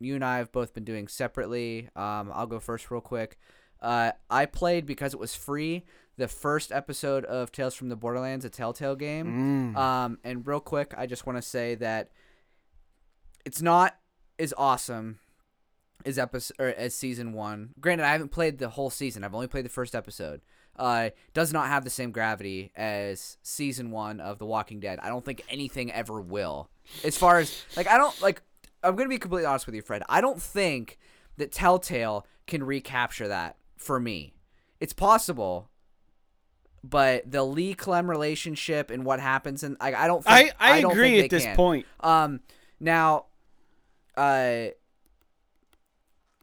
you and I have both been doing separately. Um, I'll go first, real quick. Uh, I played because it was free the first episode of Tales from the Borderlands, a Telltale game. Mm. Um, and real quick, I just want to say that it's not as awesome as episode or as season one. Granted, I haven't played the whole season. I've only played the first episode. Uh, does not have the same gravity as season one of The Walking Dead. I don't think anything ever will. As far as like, I don't like. I'm gonna be completely honest with you, Fred. I don't think that Telltale can recapture that for me. It's possible, but the Lee Clem relationship and what happens and I, I don't. I Think, I, don't agree think at this can. point. Um, now, uh,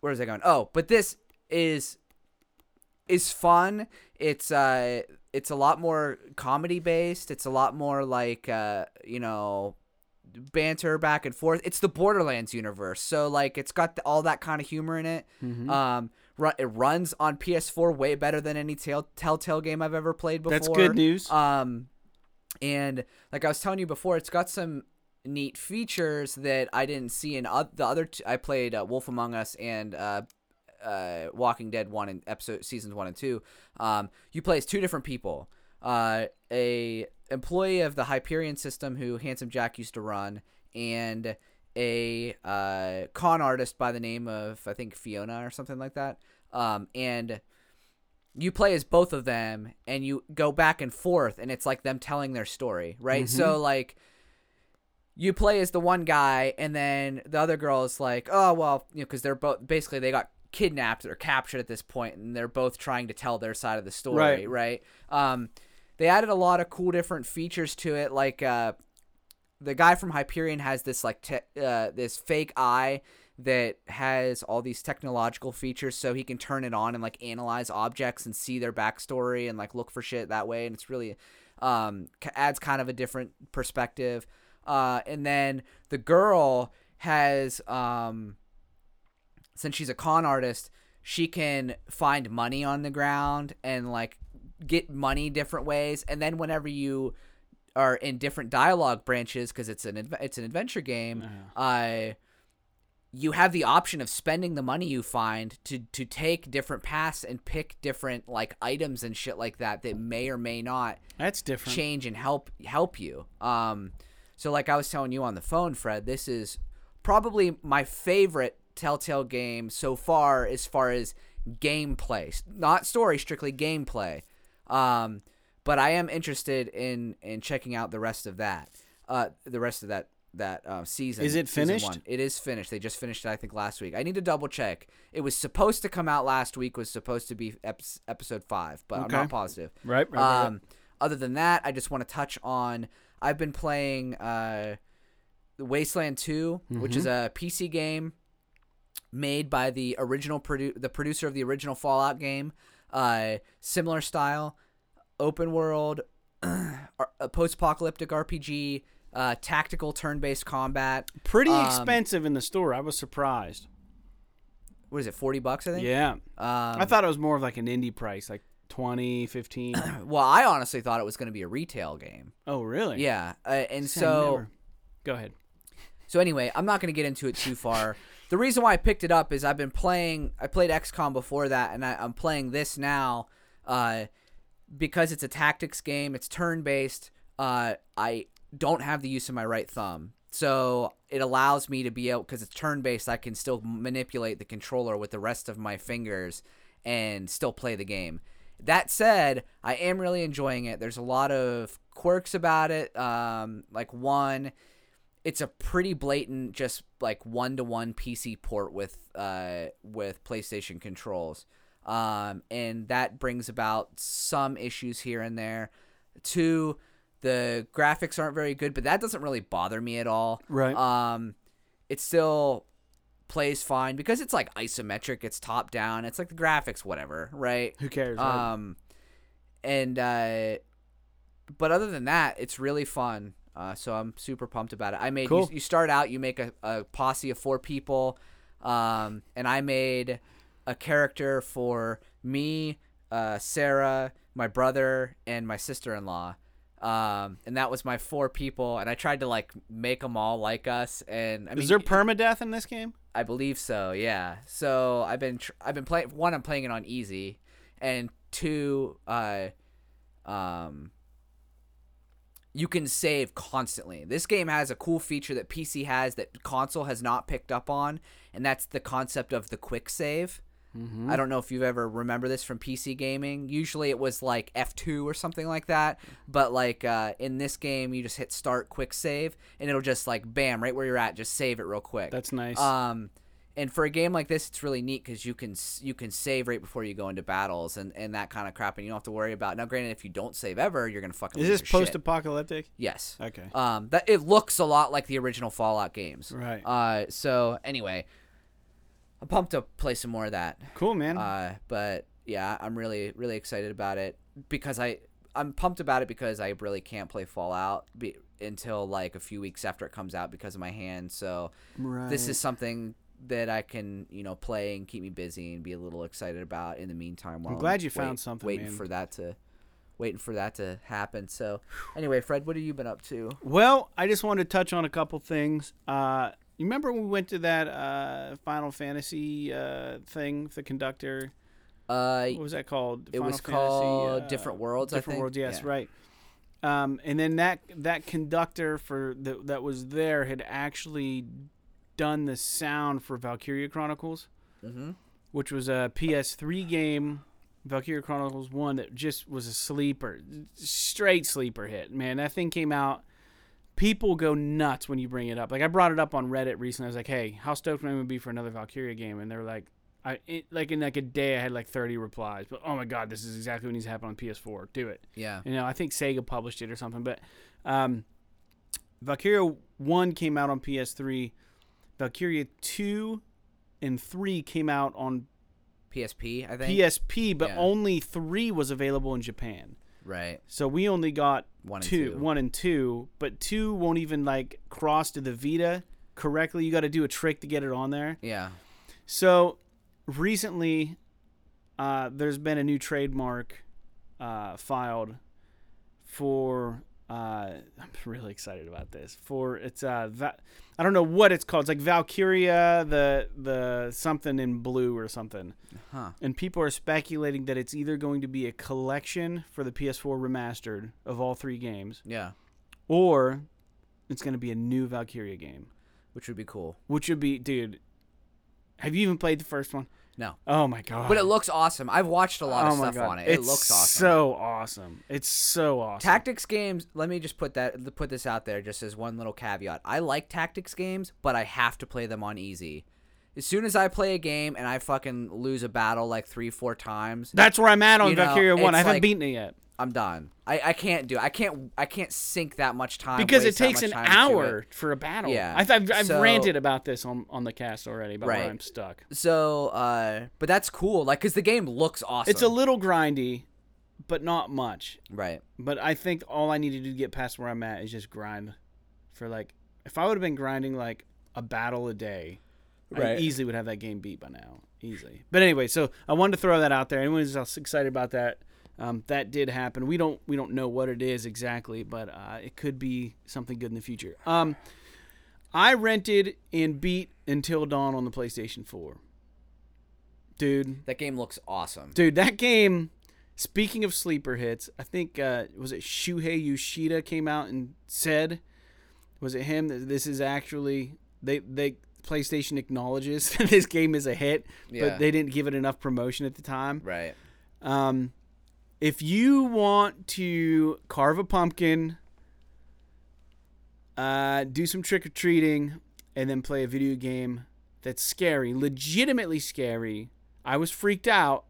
where is I going? Oh, but this is is fun. It's uh, it's a lot more comedy based. It's a lot more like uh, you know, banter back and forth. It's the Borderlands universe, so like it's got the, all that kind of humor in it. Mm-hmm. Um, ru- it runs on PS4 way better than any tell- Telltale game I've ever played before. That's good news. Um, and like I was telling you before, it's got some neat features that I didn't see in the other. T- I played uh, Wolf Among Us and uh, uh, Walking Dead one and episode seasons one and two. Um, you play as two different people. Uh, a employee of the Hyperion system who Handsome Jack used to run, and a uh, con artist by the name of I think Fiona or something like that. Um, and you play as both of them and you go back and forth and it's like them telling their story right so like you play as the one guy and then the other girl is like oh well you know because they're both basically they got kidnapped or captured at this point and they're both trying to tell their side of the story Right. right um they added a lot of cool different features to it like uh the guy from Hyperion has this like te- uh, this fake eye that has all these technological features so he can turn it on and like analyze objects and see their backstory and like look for shit that way and it's really um adds kind of a different perspective uh and then the girl has um since she's a con artist she can find money on the ground and like get money different ways and then whenever you are in different dialogue branches because it's an it's an adventure game uh you have the option of spending the money you find to to take different paths and pick different like items and shit like that that may or may not That's different. change and help help you. Um, so like I was telling you on the phone, Fred, this is probably my favorite Telltale game so far, as far as gameplay, not story, strictly gameplay. Um, but I am interested in in checking out the rest of that. Uh, the rest of that that uh, season. Is it finished? one. It is finished. They just finished it, I think, last week. I need to double check. It was supposed to come out last week. Was supposed to be ep- episode five, but Okay. I'm not positive. Right, right, right, right. Um, other than that, I just want to touch on. I've been playing uh, Wasteland 2, which is Mm-hmm. a PC game made by the original produ- the producer of the original Fallout game. Uh, similar style, open world, (clears throat) post-apocalyptic RPG, uh, tactical turn-based combat. Pretty um, expensive in the store. I was surprised. What is it? Forty bucks, I think. Yeah. Um, I thought it was more of like an indie price, like 20, 15. (clears throat) well, I honestly thought it was going to be a retail game. oh, really? Yeah, uh, and so. never- Go ahead. So anyway, I'm not going to get into it too far. the reason why I picked it up is I've been playing. I played XCOM before that, and I, I'm playing this now uh, because it's a tactics game. It's turn based. Uh, I don't have the use of my right thumb, so it allows me to be able because it's turn based. I can still manipulate the controller with the rest of my fingers and still play the game. That said, I am really enjoying it. There's a lot of quirks about it. Um, like one, it's a pretty blatant, just like one to one PC port with uh with PlayStation controls, um, and that brings about some issues here and there. Two, the graphics aren't very good, but that doesn't really bother me at all. Right. Um, it's still plays fine because it's like isometric. It's top down. It's like the graphics, whatever, right? Who cares? right? Um, and uh, but other than that, it's really fun. Uh, so I'm super pumped about it. I made Cool. you, you start out, you make a, a posse of four people, um, and I made a character for me, uh, Sarah, my brother, and my sister-in-law. Um, and that was my four people, and I tried to like make them all like us. And I mean, Is there permadeath in this game? I believe so. Yeah. So I've been tr- I've been playing one. I'm playing it on easy, and two, uh, um, you can save constantly. This game has a cool feature that PC has that console has not picked up on, and that's the concept of the quick save. I don't know if you've ever remember this from PC gaming. Usually it was like F2 or something like that, but like uh, in this game you just hit start quick save and it'll just like bam right where you're at just save it real quick. That's nice. Um, And for a game like this, it's really neat because you can you can save right before you go into battles and, and that kind of crap, and you don't have to worry about. Now, granted, if you don't save ever, you're gonna fucking Is this post-apocalyptic? Yes. Okay. Um, that it looks a lot like the original Fallout games. Right. Uh, so anyway, I'm pumped to play some more of that. Cool, man. Uh, but yeah, I'm really really excited about it because I I'm pumped about it because I really can't play Fallout be, until like a few weeks after it comes out because of my hand. So right. this is something that I can you know play and keep me busy and be a little excited about in the meantime. While glad you wait- found something, Waiting man. for that to waiting for that to happen. So anyway, Fred, what have you been up to? Well, I just wanted to touch on a couple things. Uh, you remember when we went to that uh, Final Fantasy uh, thing, the conductor? Uh, What was that called? it was Fantasy, called uh, Different Worlds. Different I think. Worlds, yes, Yeah. right. Um, and then that that conductor for the, that was there had actually done the sound for Valkyria Chronicles, Mhm. which was a PS3 game, Valkyria Chronicles One, that just was a sleeper, straight sleeper hit. Man, that thing came out. People go nuts when you bring it up. Like I brought it up on Reddit recently. I was like, "Hey, how stoked am I gonna be for another Valkyria game?" And they're like, "I it, like in like a day, I had like 30 replies." But oh my god, this is exactly what needs to happen on PS4. Do it. Yeah. You know, I think Sega published it or something. But um, Valkyria One came out on PS3. Valkyria Two and Three came out on PSP. I think. PSP, but Yeah. only three was available in Japan. Right. So we only got One and two, two. one and two, but two won't even like cross to the Vita correctly. You got to do a trick to get it on there. Yeah. So recently, uh, there's been a new trademark uh, filed for. Uh, I'm really excited about this. For it's uh, Va- I don't know what it's called. It's like Valkyria, the the something in blue or something. Huh. And people are speculating that it's either going to be a collection for the PS4 remastered of all three games, Yeah. or it's going to be a new Valkyria game, Which would be cool. which would be, dude. Have you even played the first one? No. Oh my god! But it looks awesome. I've watched a lot oh of my stuff god, on it. It it's looks awesome. so awesome. It's so awesome. Tactics games. Let me just put that put this out there, just as one little caveat. I like tactics games, but I have to play them on easy. As soon as I play a game and I fucking lose a battle like three, four times, That's where I'm at on know, Valkyria One. I haven't like- beaten it yet I'm done. I, I can't do. I can't. I can't sink that much time because it takes an hour it. for a battle. Yeah. I've, I've, I've So- ranted about this on on the cast already about where Right. I'm stuck. So, uh, but that's cool. Like, cause the game looks awesome. It's a little grindy, but not much. right. But I think all I need to do to get past where I'm at is just grind for like if I would have been grinding like a battle a day, I Right. easily would have that game beat by now. Easily. But anyway, so I wanted to throw that out there. Anyone who's else excited about that, um, that did happen. We don't we don't know what it is exactly, but uh, it could be something good in the future. Um, I rented and beat Until Dawn on the PlayStation 4. Dude, That game looks awesome. Dude, that game. Speaking of sleeper hits, I think uh, was it Shuhei Yoshida came out and said, was it him that this is actually they they PlayStation acknowledges (laughs) that this game is a hit, Yeah. but they didn't give it enough promotion at the time. Right. Um, if you want to carve a pumpkin, uh, do some trick or treating, and then play a video game that's scary, legitimately scary. I was freaked out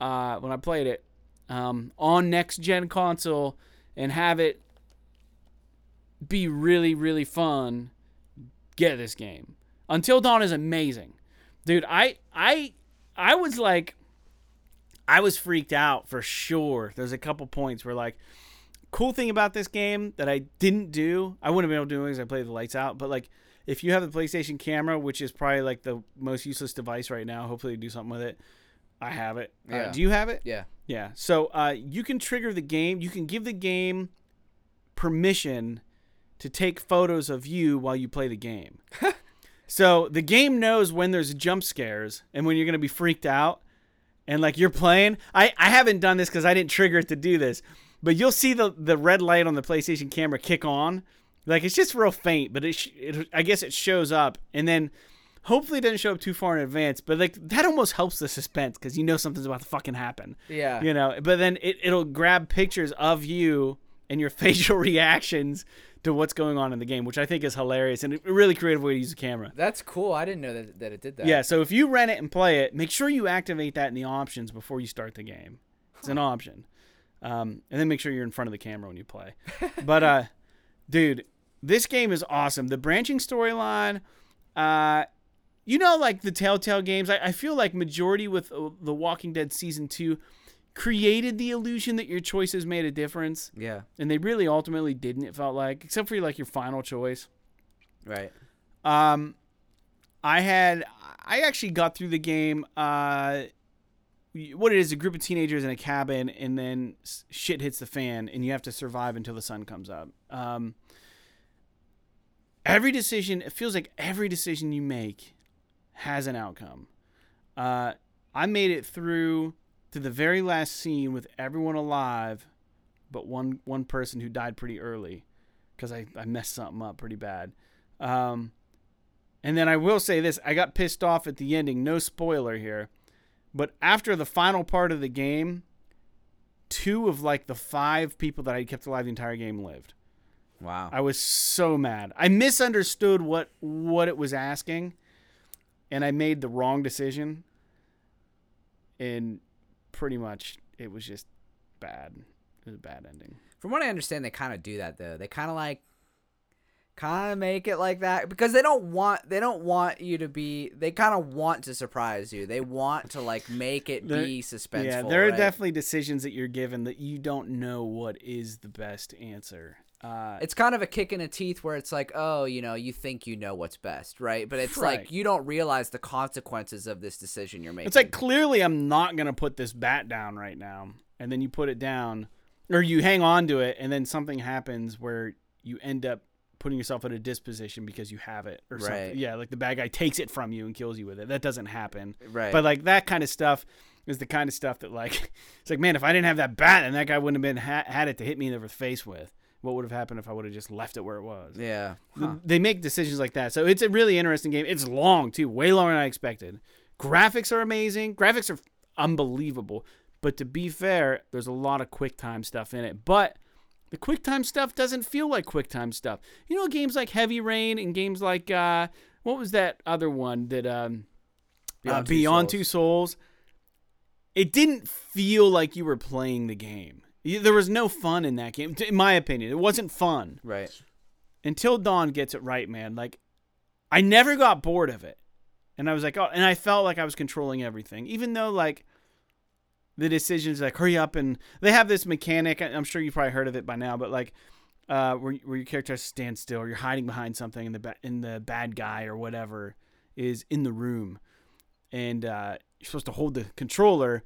uh, when I played it um, on next gen console and have it be really, really fun. Get this game. Until Dawn is amazing, dude. I I I was like. I was freaked out for sure. There's a couple points where like cool thing about this game that I didn't do. I wouldn't have been able to do it because I played the lights out. But like if you have the PlayStation camera, which is probably like the most useless device right now, hopefully you do something with it. I have it. Uh, Yeah. do you have it? Yeah. Yeah. So uh, you can trigger the game. You can give the game permission to take photos of you while you play the game. (laughs) so the game knows when there's jump scares and when you're going to be freaked out and like you're playing. I, I haven't done this because I didn't trigger it to do this, but you'll see the, the red light on the PlayStation camera kick on. Like it's just real faint, but it, sh- it I guess it shows up and then hopefully it doesn't show up too far in advance. But like that almost helps the suspense because you know something's about to fucking happen Yeah. you know but then it, it'll grab pictures of you and your (laughs) facial reactions to what's going on in the game, which I think is hilarious and a really creative way to use a camera. That's cool. I didn't know that, that it did that. Yeah, so if you rent it and play it, make sure you activate that in the options before you start the game. It's an option. Um, and then make sure you're in front of the camera when you play. (laughs) but uh, dude, this game is awesome. The branching storyline, uh, you know, like the Telltale games. I, I feel like majority with uh, the Walking Dead season two created the illusion that your choices made a difference, Yeah. and they really ultimately didn't. It felt like, except for like your final choice. Right. Um, I had I actually got through the game. Uh, what it is, a group of teenagers in a cabin, and then shit hits the fan, and you have to survive until the sun comes up. Um, every decision, it feels like every decision you make has an outcome. Uh, I made it through to the very last scene with everyone alive, but one one person who died pretty early because I, I messed something up pretty bad. Um, and then I will say this: I got pissed off at the ending. No spoiler here, but after the final part of the game, two of like the five people that I kept alive the entire game lived. Wow. I was so mad. I misunderstood what what it was asking, and I made the wrong decision. And pretty much, it was just bad. It was a bad ending. From what I understand, they kind of do that though. They kind of like, kind of make it like that because they don't want they don't want you to be. They kind of want to surprise you. They want to like make it There- be suspenseful. Yeah, there are right? definitely decisions that you're given that you don't know what is the best answer. Uh, It's kind of a kick in the teeth where it's like, oh, you know, you think you know what's best, right? But it's Right. like you don't realize the consequences of this decision you're making. it's like clearly I'm not gonna put this bat down right now, and then you put it down, or you hang on to it, and then something happens where you end up putting yourself at a disposition because you have it or Right. something. Yeah, like the bad guy takes it from you and kills you with it. That doesn't happen. right. But like that kind of stuff is the kind of stuff that like (laughs) it's like man, if I didn't have that bat, and that guy wouldn't have been ha- had it to hit me in the face with. What would have happened if I would have just left it where it was? yeah. Huh. They make decisions like that. So it's a really interesting game. It's long too, way longer than I expected. Graphics are amazing. Graphics are unbelievable. But to be fair, there's a lot of QuickTime stuff in it. But the QuickTime stuff doesn't feel like QuickTime stuff. You know, games like Heavy Rain and games like uh, what was that other one that um, Beyond uh, Two Beyond Souls. Two Souls? It didn't feel like you were playing the game. There was no fun in that game, in my opinion. It wasn't fun Right. until Dawn gets it right, man. Like, I never got bored of it, and I was like, oh, and I felt like I was controlling everything, even though like the decisions like hurry up and they have this mechanic. I'm sure you probably heard of it by now, but like. Uh, where, where your character has to stand still, or you're hiding behind something, and the ba- and the bad guy or whatever is in the room, and uh, you're supposed to hold the controller.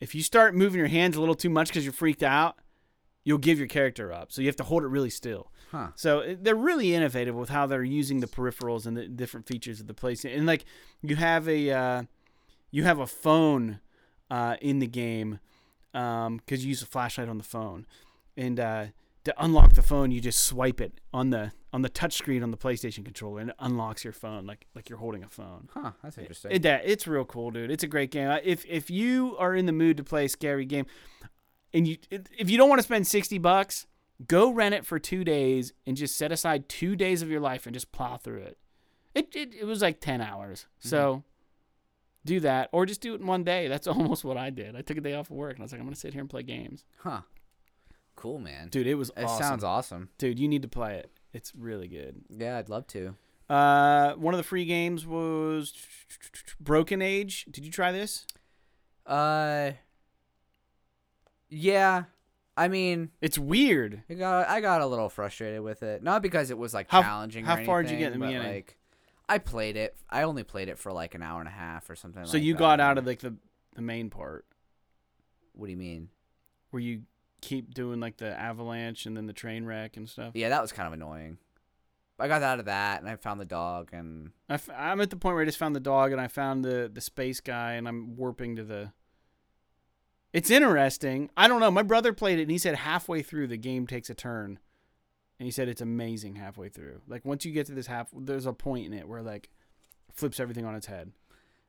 If you start moving your hands a little too much because you're freaked out, you'll give your character up. So you have to hold it really still. Huh. So it- they're really innovative with how they're using the peripherals and the different features of the place. And like you have a uh, you have a phone uh, in the game because you use a flashlight on the phone, and uh, to unlock the phone, you just swipe it on the on the touch screen on the PlayStation controller, and it unlocks your phone like like you're holding a phone. Huh. That's interesting. It, that it's real cool, dude. It's a great game. If if you are in the mood to play a scary game, and you if you don't want to spend sixty bucks, go rent it for two days and just set aside two days of your life and just plow through it. It it, it was like ten hours, mm-hmm. so do that, or just do it in one day. That's (laughs) almost what I did. I took a day off of work and I was like, I'm gonna sit here and play games, huh. Cool, man. dude. It was it awesome. sounds awesome. dude. You need to play it. It's really good. Yeah, I'd love to. Uh, one of the free games was Broken Age. Did you try this? Uh. Yeah. I mean, It's weird. I got I got a little frustrated with it. Not because it was like How- challenging. how or far did you get in the but, beginning? Like, I played it. I only played it for like an hour and a half or something. So like you that. got out of like the the main part What do you mean? where you keep doing like the avalanche and then the train wreck and stuff. Yeah, that was kind of annoying. I got out of that and I found the dog and I f- I'm at the point where I just found the dog and I found the the space guy and I'm warping to the. It's interesting. I don't know. My brother played it and he said halfway through the game takes a turn, and he said it's amazing halfway through. Like once you get to this half, there's a point in it where like flips everything on its head.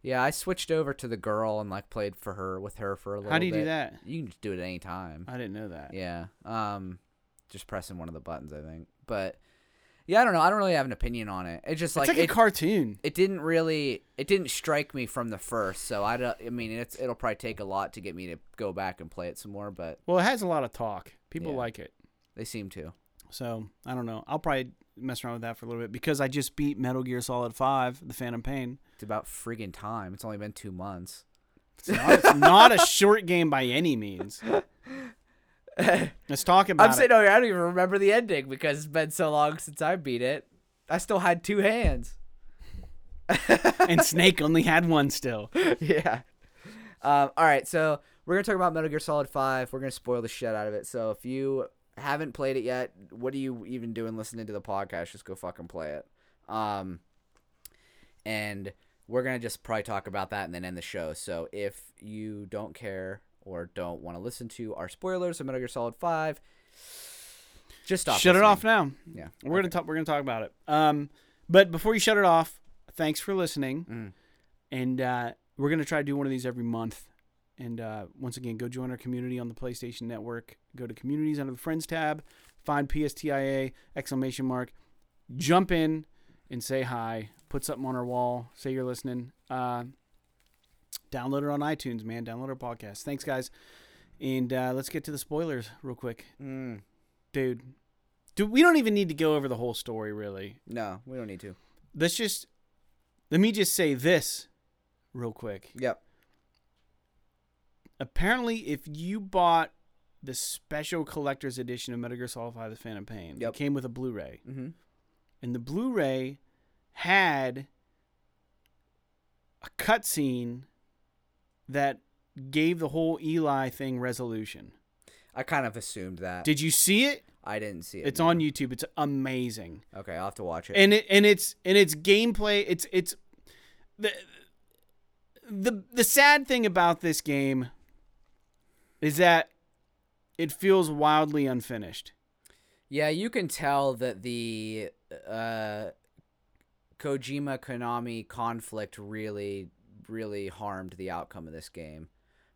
Yeah, I switched over to the girl and like played for her with her for a little. Bit. How do you bit. do that? You can just do it at any time. I didn't know that. Yeah. Um, just pressing one of the buttons, I think. But yeah, I don't know. I don't really have an opinion on it. It's just like, like, a cartoon. it didn't really it didn't strike me from the first. So I don't. I mean, it's it'll probably take a lot to get me to go back and play it some more, but Well, it has a lot of talk. People Yeah. like it. they seem to. So I don't know. I'll probably mess around with that for a little bit because I just beat Metal Gear Solid Five: The Phantom Pain. It's about friggin' time. It's only been two months. It's not, it's not a short game by any means. Let's talk about I'm it. saying, no, I don't even remember the ending because it's been so long since I beat it. I still had two hands. (laughs) and Snake only had one still. yeah. Um, all right, so we're gonna talk about Metal Gear Solid Five. We're gonna spoil the shit out of it. So if you haven't played it yet, what are you even doing listening to the podcast? Just go fucking play it. Um, and we're gonna just probably talk about that and then end the show. So if you don't care or don't want to listen to our spoilers of Metal Gear Solid Five, just stop. shut it off now. Yeah, We're gonna talk. We're gonna talk about it. Um, but before you shut it off, thanks for listening. Mm. And uh, we're gonna try to do one of these every month. And uh, once again, go join our community on the PlayStation Network. Go to communities under the Friends tab, find PSTIA exclamation mark, jump in and say hi. Put something on our wall. Say you're listening. Uh, download it on iTunes, man. Download our podcast. Thanks, guys. And uh, let's get to the spoilers real quick, Mm. dude. Dude, we don't even need to go over the whole story, really. No, we don't need to. Let's just let me just say this real quick. Yep. Apparently, if you bought the special collector's edition of Metal Gear Solid 5: The Phantom Pain, Yep. it came with a Blu-ray, Mm-hmm. and the Blu-ray had a cutscene that gave the whole Eli thing resolution. I kind of assumed that. Did you see it? I didn't see it. It's no. on YouTube. It's amazing. Okay, I'll have to watch it. and it and it's and it's gameplay it's it's the the the sad thing about this game is that it feels wildly unfinished yeah, you can tell that the uh, Kojima Konami conflict really, really harmed the outcome of this game.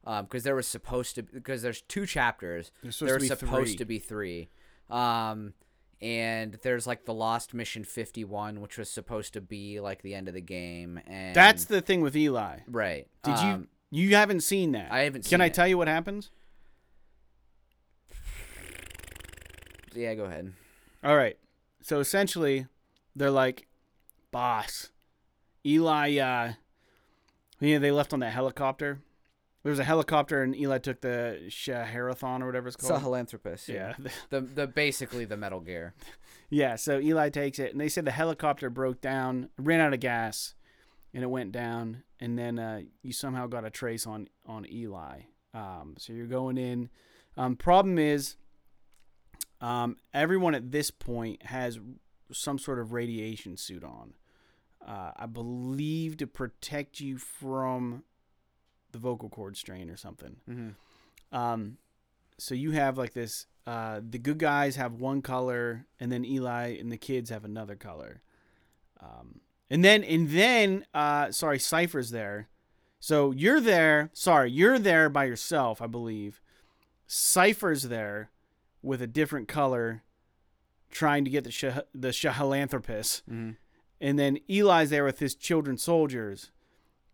Because there was supposed to because there's two chapters. There's supposed was to be supposed three. to be three. Um, and there's like the Lost Mission 51, which was supposed to be like the end of the game. And that's the thing with eli right. did Um, you you haven't seen that I haven't can i it. tell you what happens Yeah, go ahead. all right so essentially they're like boss eli uh yeah they left on that helicopter there was a helicopter and eli took the shaharathon or whatever it's called Sahelanthropus. yeah The the basically the Metal Gear. (laughs) Yeah, so Eli takes it, and they said the helicopter broke down, ran out of gas, and it went down, and then uh, you somehow got a trace on on Eli. Um, so you're going in. Um, problem is, um, everyone at this point has some sort of radiation suit on. Uh, I believe to protect you from the vocal cord strain or something. Mm-hmm. Um, so you have like this. Uh, the good guys have one color, and then Eli and the kids have another color. Um, and then and then uh, sorry, Cipher's there. So you're there. Sorry, you're there by yourself, I believe. Cipher's there with a different color, trying to get the Shah- the Shahalanthropus. Mm-hmm. And then Eli's there with his children soldiers.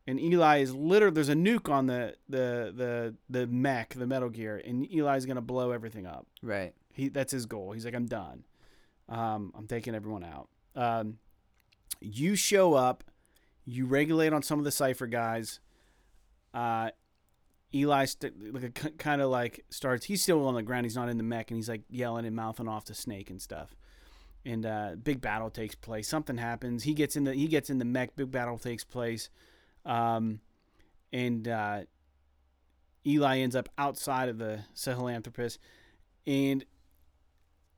And Eli is literally there's a nuke on the the the the mech, the Metal Gear, and Eli's gonna blow everything up. Right. He that's his goal. He's like, I'm done. Um, I'm taking everyone out. Um, you show up, you regulate on some of the cipher guys. Uh, Eli st- like kind of like starts. He's still on the ground. He's not in the mech, and he's like yelling and mouthing off to Snake and stuff. And uh, big battle takes place. Something happens. He gets in the he gets in the mech. Big battle takes place. Um, and uh, Eli ends up outside of the Sahelanthropus, and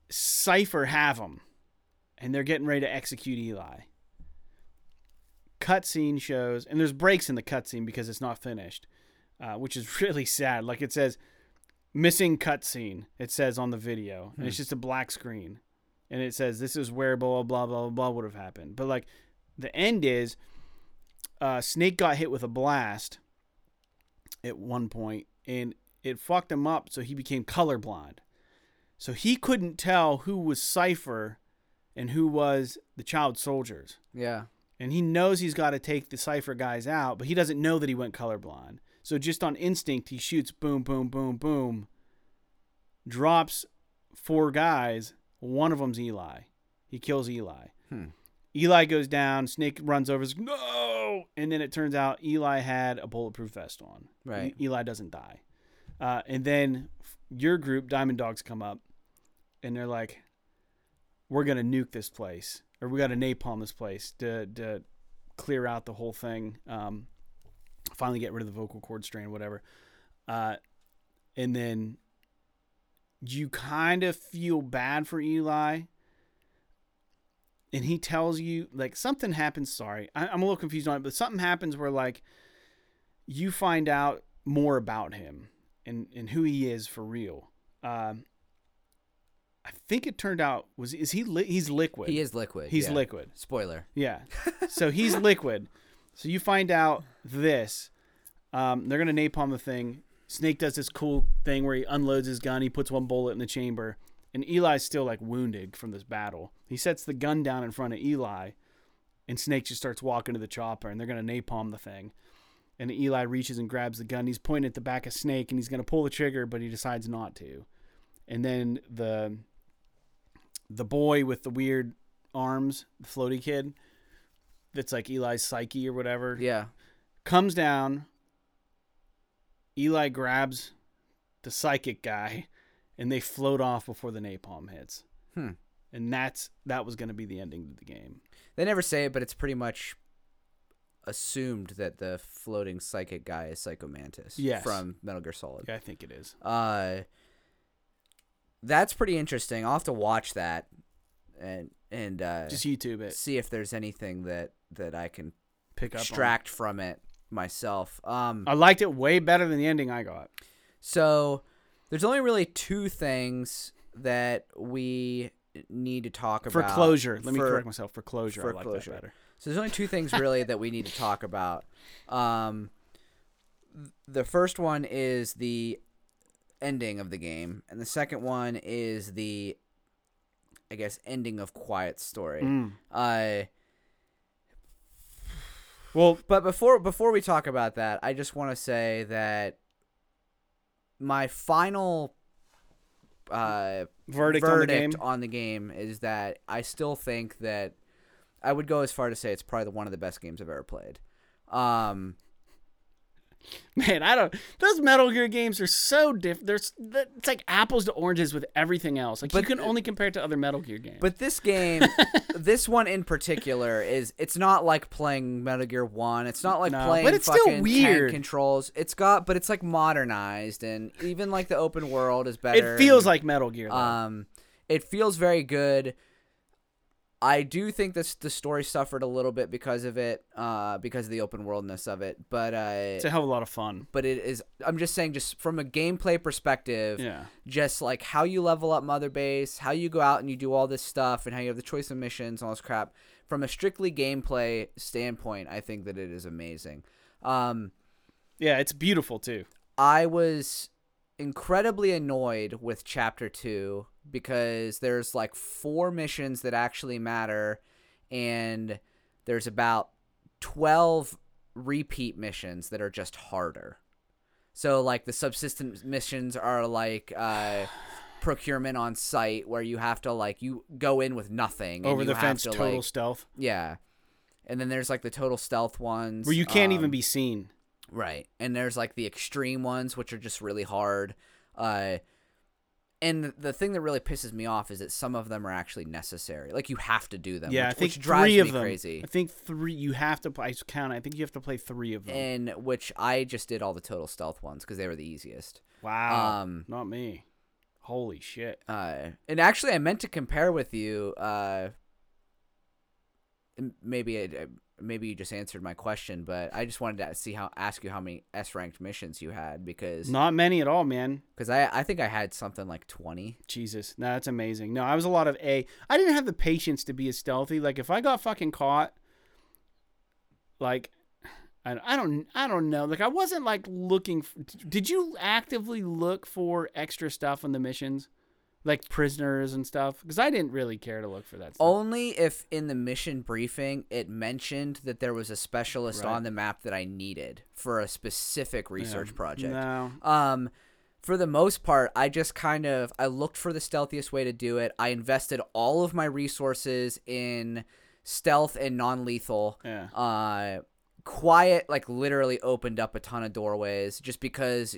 Cipher have him, and they're getting ready to execute Eli. Cutscene shows, and there's breaks in the cutscene because it's not finished, uh, which is (laughs) really sad. Like it says, missing cutscene. It says on the video, and it's just a black screen, and it says this is where blah blah blah blah blah would have happened. But like, the end is, uh, Snake got hit with a blast at one point, and it fucked him up, so he became colorblind. So he couldn't tell who was Cipher and who was the child soldiers. Yeah. And he knows he's got to take the Cipher guys out, but he doesn't know that he went colorblind. So just on instinct, he shoots boom, boom, boom, boom, drops four guys. One of them's Eli. He kills Eli. Hmm. Eli goes down. Snake runs over. Is no, and then it turns out Eli had a bulletproof vest on. Right. E- Eli doesn't die. Uh, and then your group, Diamond Dogs, come up, and they're like, "We're gonna nuke this place, or we got to napalm this place to to clear out the whole thing. Um, finally, get rid of the vocal cord strain, whatever." Uh, and then you kind of feel bad for Eli and he tells you like something happens. Sorry, I, I'm a little confused on it, but something happens where like you find out more about him and and who he is for real. Um, I think it turned out was is he li- he's liquid. He is liquid. He's yeah. liquid. Spoiler. Yeah. (laughs) So he's liquid. So you find out this. Um, they're gonna napalm the thing. Snake does this cool thing where he unloads his gun. He puts one bullet in the chamber, and Eli's still like wounded from this battle. He sets the gun down in front of Eli, and Snake just starts walking to the chopper, and they're gonna napalm the thing. And Eli reaches and grabs the gun. He's pointing at the back of Snake, and he's gonna pull the trigger, but he decides not to. And then the the boy with the weird arms, the floaty kid, that's like Eli's psyche or whatever, Yeah. comes down. Eli grabs the psychic guy, and they float off before the napalm hits. Hmm. And that's that was going to be the ending of the game. They never say it, but it's pretty much assumed that the floating psychic guy is Psycho Mantis Yes. from Metal Gear Solid. Yeah, I think it is. Uh, that's pretty interesting. I'll have to watch that and and uh, Just YouTube it. see if there's anything that that I can Pick up. on extract from it myself. Um, I liked it way better than the ending I got. So there's only really two things that we need to talk For about closure, let me for- correct myself. For closure, for I like closure. that better. So there's only two things really that we need to talk about. Um, the first one is the ending of the game, and the second one is the, I guess, ending of Quiet Story. Mm. Uh, Well, but before before we talk about that, I just want to say that my final uh, verdict, on the game. on the game is that I still think that I would go as far to say it's probably the one of the best games I've ever played. Um, (laughs) Man, I don't. Those Metal Gear games are so different. There's it's like apples to oranges with everything else. Like you can only compare it to other Metal Gear games. but this game, (laughs) this one in particular, is it's not like playing Metal Gear One. It's not like No, playing but it's still weird. controls. It's got, but it's like modernized, and even like the open world is better. it feels and- like Metal Gear. Though. Um, it feels very good. I do think this the story suffered a little bit because of it, uh, because of the open worldness of it. But uh, it's a hell of a lot of fun. but it is. I'm just saying, just from a gameplay perspective, Yeah. just like how you level up Mother Base, how you go out and you do all this stuff, and how you have the choice of missions, and all this crap. From a strictly gameplay standpoint, I think that it is amazing. Um, Yeah, it's beautiful too. I was incredibly annoyed with chapter 2 because there's like four missions that actually matter and there's about 12 repeat missions that are just harder. So like the subsistence missions are like uh procurement on site where you have to like you go in with nothing and Over you the have fence, to, total like- stealth, yeah. And then there's like the total stealth ones where you can't even um, be seen. Right. And there's like the extreme ones which are just really hard. Uh and the thing that really pisses me off is that some of them are actually necessary. Like you have to do them. Yeah, which, I think which drives three me of them. crazy. I think three. You have to. play. I count. I think you have to play three of them. And which I just did all the total stealth ones because they were the easiest. wow. um, not me. Holy shit. Uh, and actually, I meant to compare with you. Uh, maybe it, maybe you just answered my question, but I just wanted to see how ask you how many S ranked missions you had because Not many at all, man. because I I think I had something like twenty. Jesus, no, that's amazing. No, I was a lot of A. I didn't have the patience to be as stealthy. Like if I got fucking caught, like I, I don't I don't know. Like I wasn't like looking. For, did you actively look for extra stuff on the missions, like prisoners and stuff? Because I didn't really care to look for that. Stuff. Only if in the mission briefing it mentioned that there was a specialist Right. on the map that I needed for a specific research Yeah. project. No. Um, for the most part, I just kind of I looked for the stealthiest way to do it. I invested all of my resources in stealth and non-lethal. Yeah. Uh, quiet like literally opened up a ton of doorways just because.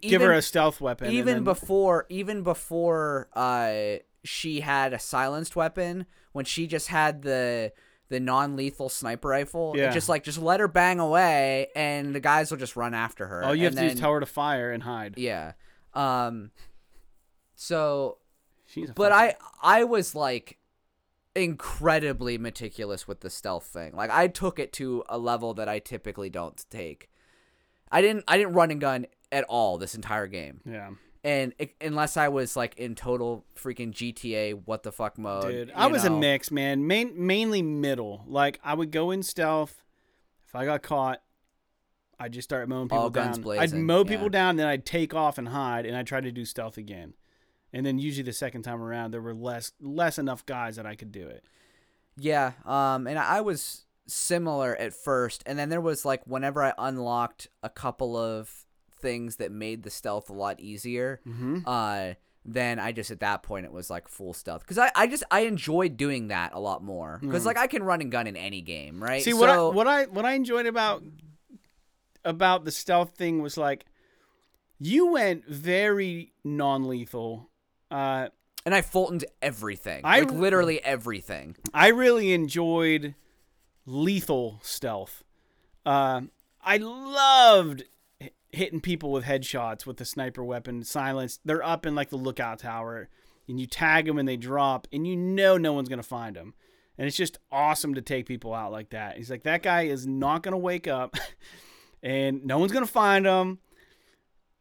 Give her a stealth weapon. even then- before even before uh she had a silenced weapon when she just had the the non-lethal sniper rifle it Yeah. just like just let her bang away and the guys will just run after her all you have and to then- tell her to fire and hide. yeah um so She's a but i i was like incredibly meticulous with the stealth thing like i took it to a level that i typically don't take i didn't i didn't run and gun at all this entire game yeah. and it, unless I was like in total freaking GTA what the fuck mode, Dude, I was a mix, man. Main, mainly middle. Like I would go in stealth. If I got caught, I'd just start mowing people All guns down. I'd blazing, mow yeah. people down, then I'd take off and hide, and I'd try to do stealth again. And then usually the second time around, there were less less enough guys that I could do it. Yeah, um, and I was similar at first, and then there was like whenever I unlocked a couple of things that made the stealth a lot easier, Mm-hmm. uh, then I just at that point it was like full stealth because I, I just I enjoyed doing that a lot more because Mm. like I can run and gun in any game, right? See what I, what I what I enjoyed about about the stealth thing was like you went very non-lethal. Uh, and I Fultoned everything, I- like literally everything. I really enjoyed lethal stealth. Uh, I loved hitting people with headshots with the sniper weapon, silenced. They're up in like the lookout tower, and you tag them and they drop, and you know no one's gonna find them. And it's just awesome to take people out like that. He's like, that guy is not gonna wake up, (laughs) and no one's gonna find him.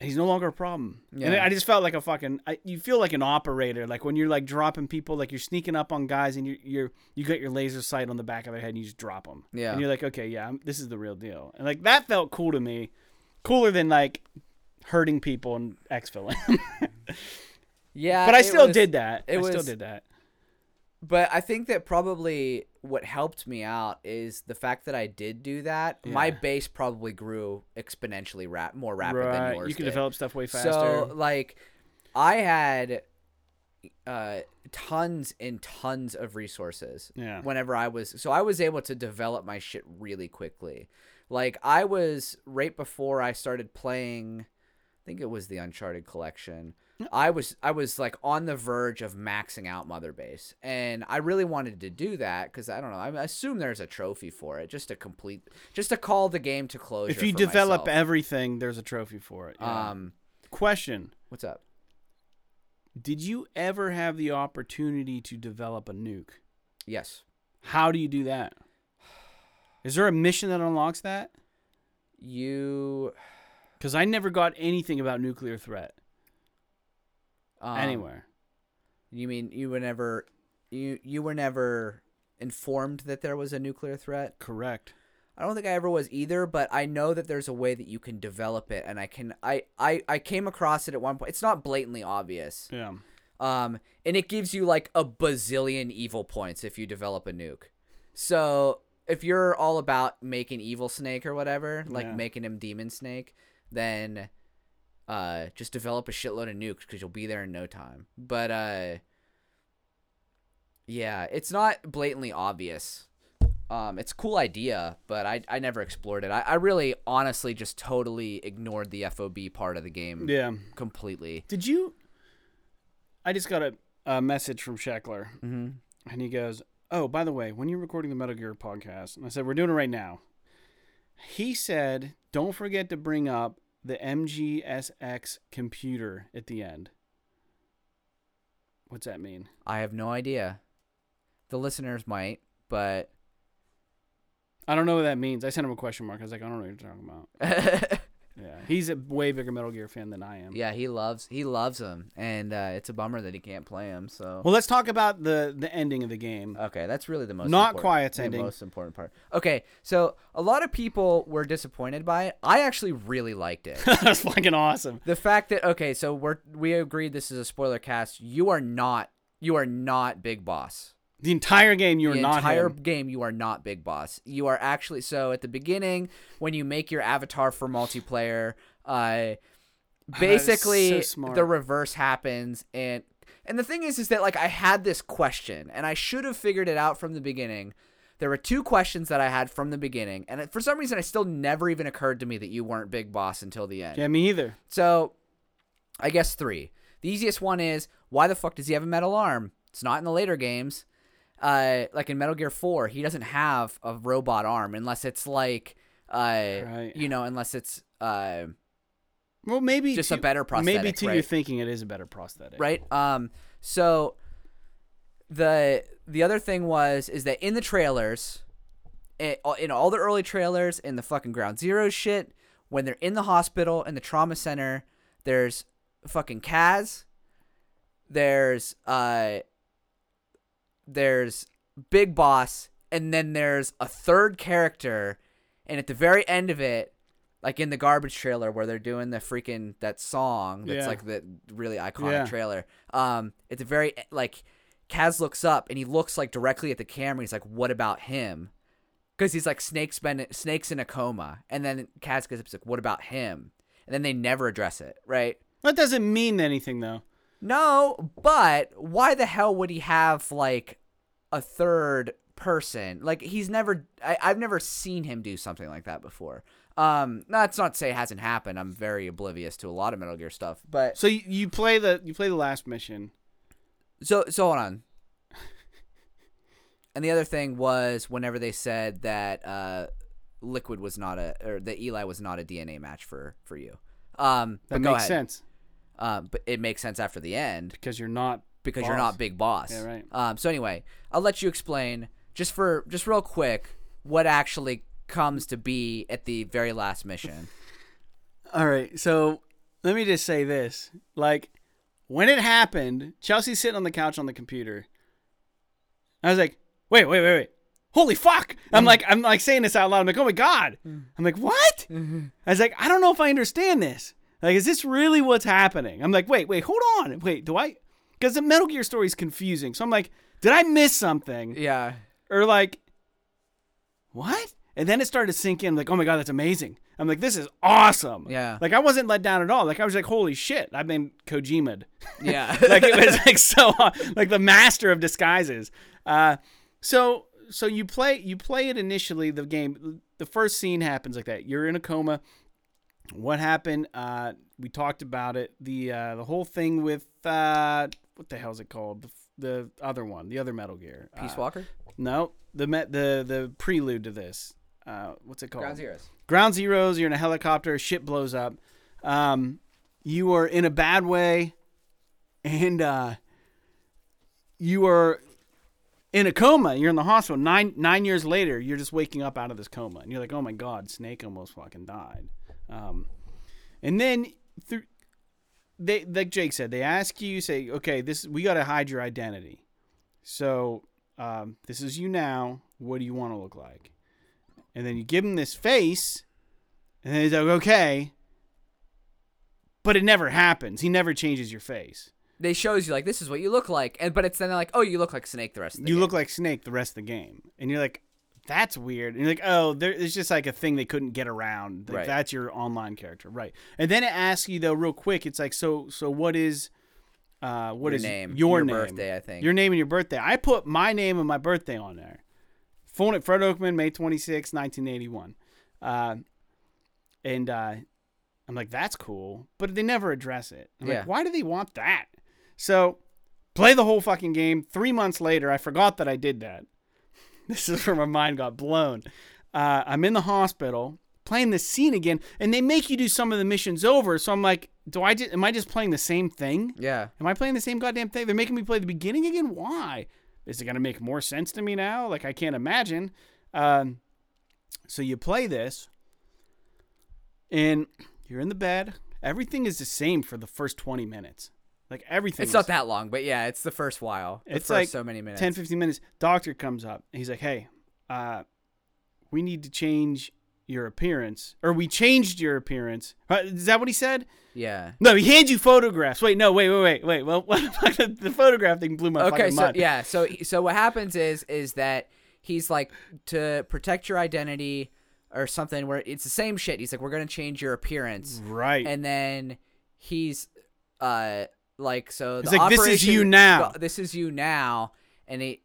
He's no longer a problem. Yeah. And I just felt like a fucking. I, you feel like an operator, like when you're like dropping people, like you're sneaking up on guys, and you're you're you got your laser sight on the back of their head, and you just drop them. Yeah. And you're like, okay, yeah, I'm, this is the real deal. And like that felt cool to me, cooler than like hurting people and exfilling. (laughs) Yeah, but I still was- did that. it I still did that. But I think that probably what helped me out is the fact that I did do that. My base probably grew exponentially rap- more rapid than yours. You can did. develop stuff way faster. So like, I had uh, tons and tons of resources. Yeah. Whenever I was, so I was able to develop my shit really quickly. Like I was right before I started playing. I think it was the Uncharted collection. I was I was like on the verge of maxing out Mother Base, and I really wanted to do that because I don't know. I assume there's a trophy for it, just to complete, just to call the game to closure. if you develop myself. everything, there's a trophy for it. yeah. um, Question: what's up? Did you ever have the opportunity to develop a nuke? Yes, How do you do that? Is there a mission that unlocks that? you Because I never got anything about nuclear threat um, anywhere. You mean you were never you you were never informed that there was a nuclear threat? Correct. I don't think I ever was either, but I know that there's a way that you can develop it, and I can I I I came across it at one point. It's not blatantly obvious, Yeah. um, and it gives you like a bazillion evil points if you develop a nuke. So if you're all about making evil snake or whatever, like Yeah. making him demon snake, then uh, just develop a shitload of nukes because you'll be there in no time. But uh, yeah, it's not blatantly obvious. Um, it's a cool idea, but I, I never explored it. I, I really honestly just totally ignored the FOB part of the game Yeah. completely. Did you? I just got a, a message from Sheckler, Mm-hmm. and he goes, "Oh, by the way, when you're recording the Metal Gear podcast," and I said, "We're doing it right now." He said, "Don't forget to bring up the MGSX computer at the end." What's that mean? I have no idea. The listeners might, but I don't know what that means. I sent him a question mark. I was like, I don't know what you're talking about. (laughs) Yeah, he's a way bigger Metal Gear fan than I am. Yeah, he loves he loves him, and uh, it's a bummer that he can't play him. So Well, let's talk about the the ending of the game. Okay, that's really the most Not the ending. most important part. Okay, so a lot of people were disappointed by it. I actually really liked it. (laughs) That's fucking awesome. the fact that okay, so we're we agreed this is a spoiler cast. You are not you are not Big Boss. The entire game, you are the not entire him. game you are not Big Boss. You are actually so at the beginning when you make your avatar for multiplayer, uh (sighs) basically so the reverse happens and and the thing is is that like I had this question and I should have figured it out from the beginning. There were two questions that I had from the beginning and for some reason I still never even occurred to me that you weren't Big Boss until the end. Yeah, me either. So, I guess three. The easiest one is why the fuck does he have a metal arm? It's not in the later games. Uh, like in Metal Gear Four, he doesn't have a robot arm unless it's like, uh, Right. you know, unless it's uh, Well, maybe Just to- a better prosthetic. Maybe to your right? thinking, it is a better prosthetic. right? Um, so the the other thing was is that in the trailers, it, in all the early trailers, in the fucking Ground Zero shit, when they're in the hospital in the trauma center, there's fucking Kaz. There's uh, there's Big Boss, and then there's a third character, and at the very end of it. Like in the garbage trailer where they're doing the freaking that song that's Yeah. like the really iconic Yeah. trailer. Um, at the very like, Kaz looks up and he looks like directly at the camera. He's like, "What about him?" Because he's like, "Snake's been Snake's in a coma," and then Kaz gets up, he's like, "What about him?" And then they never address it, right? That doesn't mean anything, though. No, but why the hell would he have like a third person? Like he's never I, I've never seen him do something like that before. Um that's not to say it hasn't happened. I'm very oblivious to a lot of Metal Gear stuff. But So you, you play the you play the last mission. so so hold on. And the other thing was whenever they said that uh Liquid was not a or that Eli was not a DNA match for for you. Um That makes sense Um but it makes sense after the end. because you're not because you're not big boss. Yeah, right. Um, so anyway, I'll let you explain just for just real quick what actually comes to be at the very last mission. (laughs) All right, so let me just say this: like when it happened, Chelsea's sitting on the couch on the computer. I was like, "Wait, wait, wait, wait! Holy fuck!" I'm like, I'm like saying this out loud. I'm like, "Oh my god!" I'm like, "What?" I was like, "I don't know if I understand this. Like, is this really what's happening?" I'm like, "Wait, wait, hold on, wait, do I?" Because the Metal Gear story is confusing. So I'm like, "Did I miss something?" Yeah. or like what and then it started to sink in like oh my god that's amazing i'm like this is awesome Yeah. like i wasn't let down at all like i was like holy shit i've been kojima'd Yeah. (laughs) like it was like so (laughs) like the master of disguises uh so so you play you play it initially the game the first scene happens like that you're in a coma what happened uh we talked about it the uh the whole thing with uh what the hell is it called the, the other one the other metal gear Peace uh, Walker. no, the met the the prelude to this. Uh, what's it called? Ground Zeroes. Ground Zeroes. You're in a helicopter. Shit blows up. Um, you are in a bad way, and uh, you are in a coma. You're in the hospital. Nine nine years later, you're just waking up out of this coma, and you're like, oh my god, Snake almost fucking died. Um, and then through they like Jake said, they ask you, say, okay, this we got to hide your identity. So um, this is you now. What do you want to look like? And then you give him this face, and then he's like, okay. But it never happens. He never changes your face. They shows you like this is what you look like, and but it's then they're like, oh, you look like Snake the rest of the You game. look like Snake the rest of the game, and you're like, that's weird. And you're like, oh, there, it's just like a thing they couldn't get around. Like, Right. That's your online character, right? And then it asks you though, real quick. It's like, so, so what is, uh, what Your is name, your, your name, birthday, I think. your name and your birthday. I put my name and my birthday on there. Phone it, Fred Oakman, May 26, 1981. Uh, and uh, I'm like, that's cool, but they never address it. I'm Yeah. like, why do they want that? So play the whole fucking game. Three months later, I forgot that I did that. This is where my mind got blown. Uh, I'm in the hospital playing this scene again, and they make you do some of the missions over. So I'm like, do I just am I just playing the same thing? yeah. Am I playing the same goddamn thing? They're making me play the beginning again. Why? Is it gonna make more sense to me now? Like I can't imagine. Um, so you play this, and You're in the bed. Everything is the same for the first 20 minutes. Like everything. It's not that long, but yeah, it's the first while. The It's first like so many minutes. 10, 15 minutes. Doctor comes up. And he's like, hey, uh, we need to change your appearance. Or we changed your appearance. Uh, Is that what he said? yeah. No, he hands you photographs. Wait, no, wait, wait, wait, wait. Well, (laughs) the photograph thing blew my Okay, fucking so mind. yeah, so so what happens is is that he's like to protect your identity or something where it's the same shit. He's like, we're gonna change your appearance, Right. and then he's uh like so. Like, "This is you now." This is you now, and he,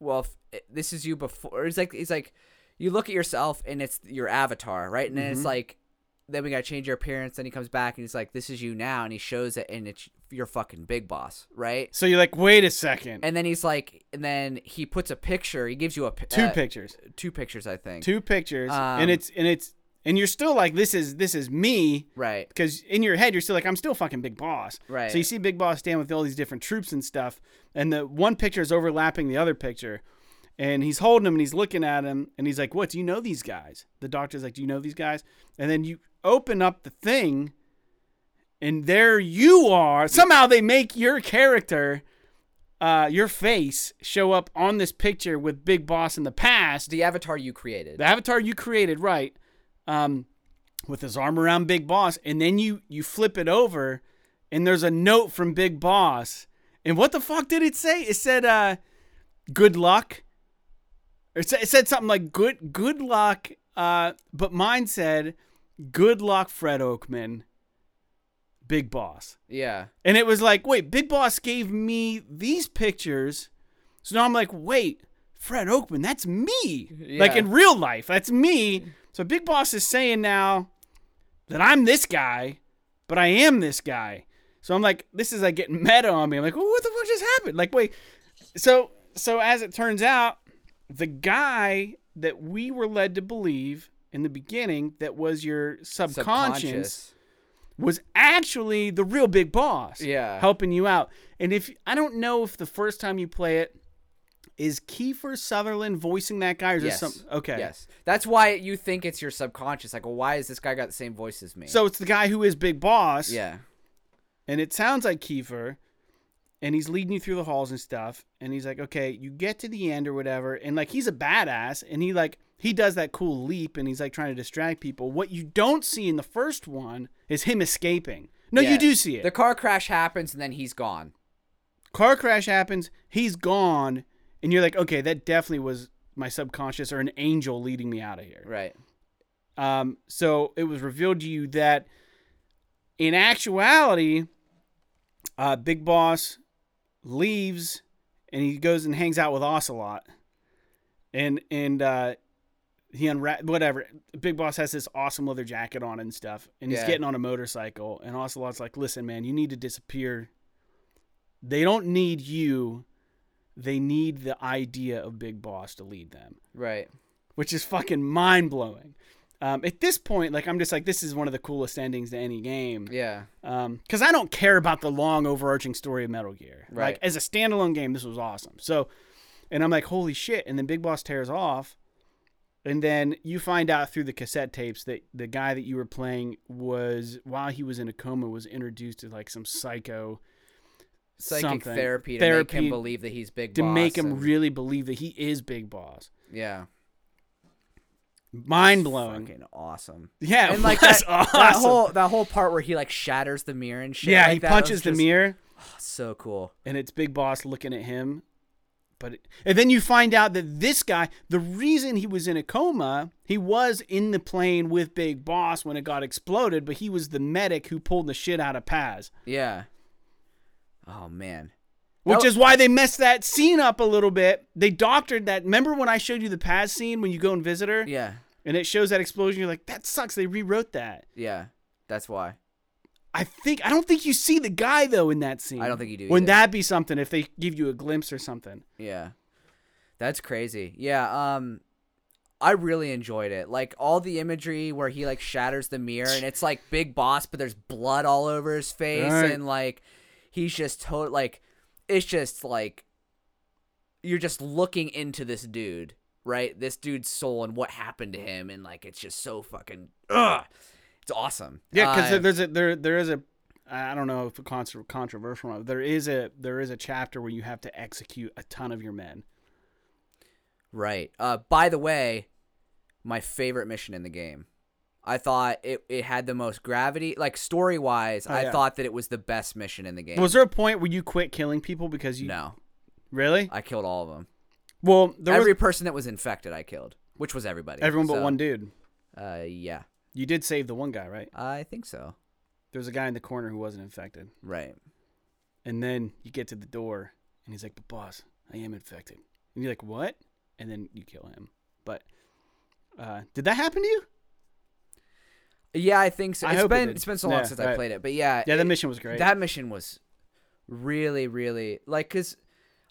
well, this is you before. It's like he's like, you look at yourself and it's your avatar, right? And Mm-hmm. it's like. Then we gotta change your appearance. Then he comes back and he's like, "This is you now," and he shows it, and it's your fucking big boss, right? so you're like, wait a second. And then he's like, and then he puts a picture. He gives you a two uh, pictures. two pictures, I think. Two pictures. Um, and it's and it's and you're still like, this is this is me. Right. because in your head you're still like I'm still fucking Big Boss. Right. So you see Big Boss stand with all these different troops and stuff, and the one picture is overlapping the other picture, and he's holding him and he's looking at him and he's like, "What? Do you know these guys?" The doctor's like, "Do you know these guys?" And then you open up the thing, and there you are. Somehow they make your character. Uh, your face show up on this picture with Big Boss in the past, The avatar you created. the avatar you created, right? Um, with his arm around Big Boss, and then you you flip it over, and there's a note from Big Boss. And what the fuck did it say? It said, uh, "Good luck." It said, it said something like "Good good luck," uh, but mine said, "Good luck, Fred Oakman." Big Boss. yeah. And it was like, wait, Big Boss gave me these pictures. So now I'm like, wait, Fred Oakman, that's me. Like in real life, that's me. So Big Boss is saying now that I'm this guy, but I am this guy. So I'm like, this is like getting meta on me. I'm like, well, what the fuck just happened? Like, wait. So so as it turns out, the guy that we were led to believe in the beginning that was your subconscious Subconscious. was actually the real big boss. Yeah. Helping you out. And if I don't know if the first time you play it is Kiefer Sutherland voicing that guy or is Yes. some okay. Yes. That's why you think it's your subconscious. Like, well, why is this guy got the same voice as me? So it's the guy who is Big Boss. yeah. And it sounds like Kiefer. And he's leading you through the halls and stuff. And he's like, okay, you get to the end or whatever. And like he's a badass. And he like he does that cool leap and he's like trying to distract people. What you don't see in the first one is him escaping. No, Yeah. you do see it. The car crash happens and then he's gone. car crash happens he's gone and you're like okay that definitely was my subconscious or an angel leading me out of here Right. um, so it was revealed to you that in actuality uh, big boss leaves and he goes and hangs out with ocelot and and uh, he unwrap whatever big boss has this awesome leather jacket on and stuff and he's Yeah. getting on a motorcycle and ocelot's like listen man you need to disappear they don't need you they need the idea of big boss to lead them Right. which is fucking mind blowing. Um, at this point, like I'm just like, this is one of the coolest endings to any game. Yeah. Because I don't care about the long overarching story of Metal Gear. Right. Like as a standalone game, this was awesome. So, and I'm like, holy shit! And then Big Boss tears off, and then you find out through the cassette tapes that the guy that you were playing was, while he was in a coma, was introduced to like some psycho Psychic something. therapy to Therapy make him believe that he's big to make him and- really believe that he is Big Boss. Yeah. Mind blowing. Fucking awesome. Yeah, And (laughs) like that, awesome. that whole that whole part where he like shatters the mirror and shit. yeah, like he punches the just- mirror, ah, So cool. and it's Big Boss looking at him. But it, and then you find out that this guy, the reason he was in a coma, he was in the plane with Big Boss when it got exploded, but he was the medic who pulled the shit out of Paz. Yeah. Oh man. Which is why they messed that scene up a little bit. They doctored that. Remember when I showed you the Paz scene when you go and visit her, Yeah. and it shows that explosion? You're like, that sucks. They rewrote that. Yeah. That's why. I think I don't think you see the guy though in that scene. I don't think you do Wouldn't either. that be something if they give you a glimpse or something? Yeah. That's crazy. Yeah, um I really enjoyed it. Like all the imagery where he like shatters the mirror and it's like big boss but there's blood all over his face Right. and like he's just total like it's just like you're just looking into this dude, right? This dude's soul and what happened to him and like it's just so fucking ugh. It's awesome. Yeah, because Uh, there's a there there is a I don't know if it's controversial. or not, There is a there is a chapter where you have to execute a ton of your men. Right. Uh, by the way, my favorite mission in the game. I thought it, it had the most gravity. Like story wise, Oh, I yeah. thought that it was the best mission in the game. Was there a point where you quit killing people because you no, really? I killed all of them. Well, there Every was person that was infected, I killed, which was everybody. everyone but So, one dude. Uh, yeah, You did save the one guy, right? I think so. There was a guy in the corner who wasn't infected, Right. and then you get to the door, and he's like, "But boss, I am infected." And you're like, "What?" And then you kill him. But uh, did that happen to you? Yeah, I think so. I It's it been did. it's been so long Yeah, since I played it, but yeah, Yeah, that it- mission was great. That mission was really, really like because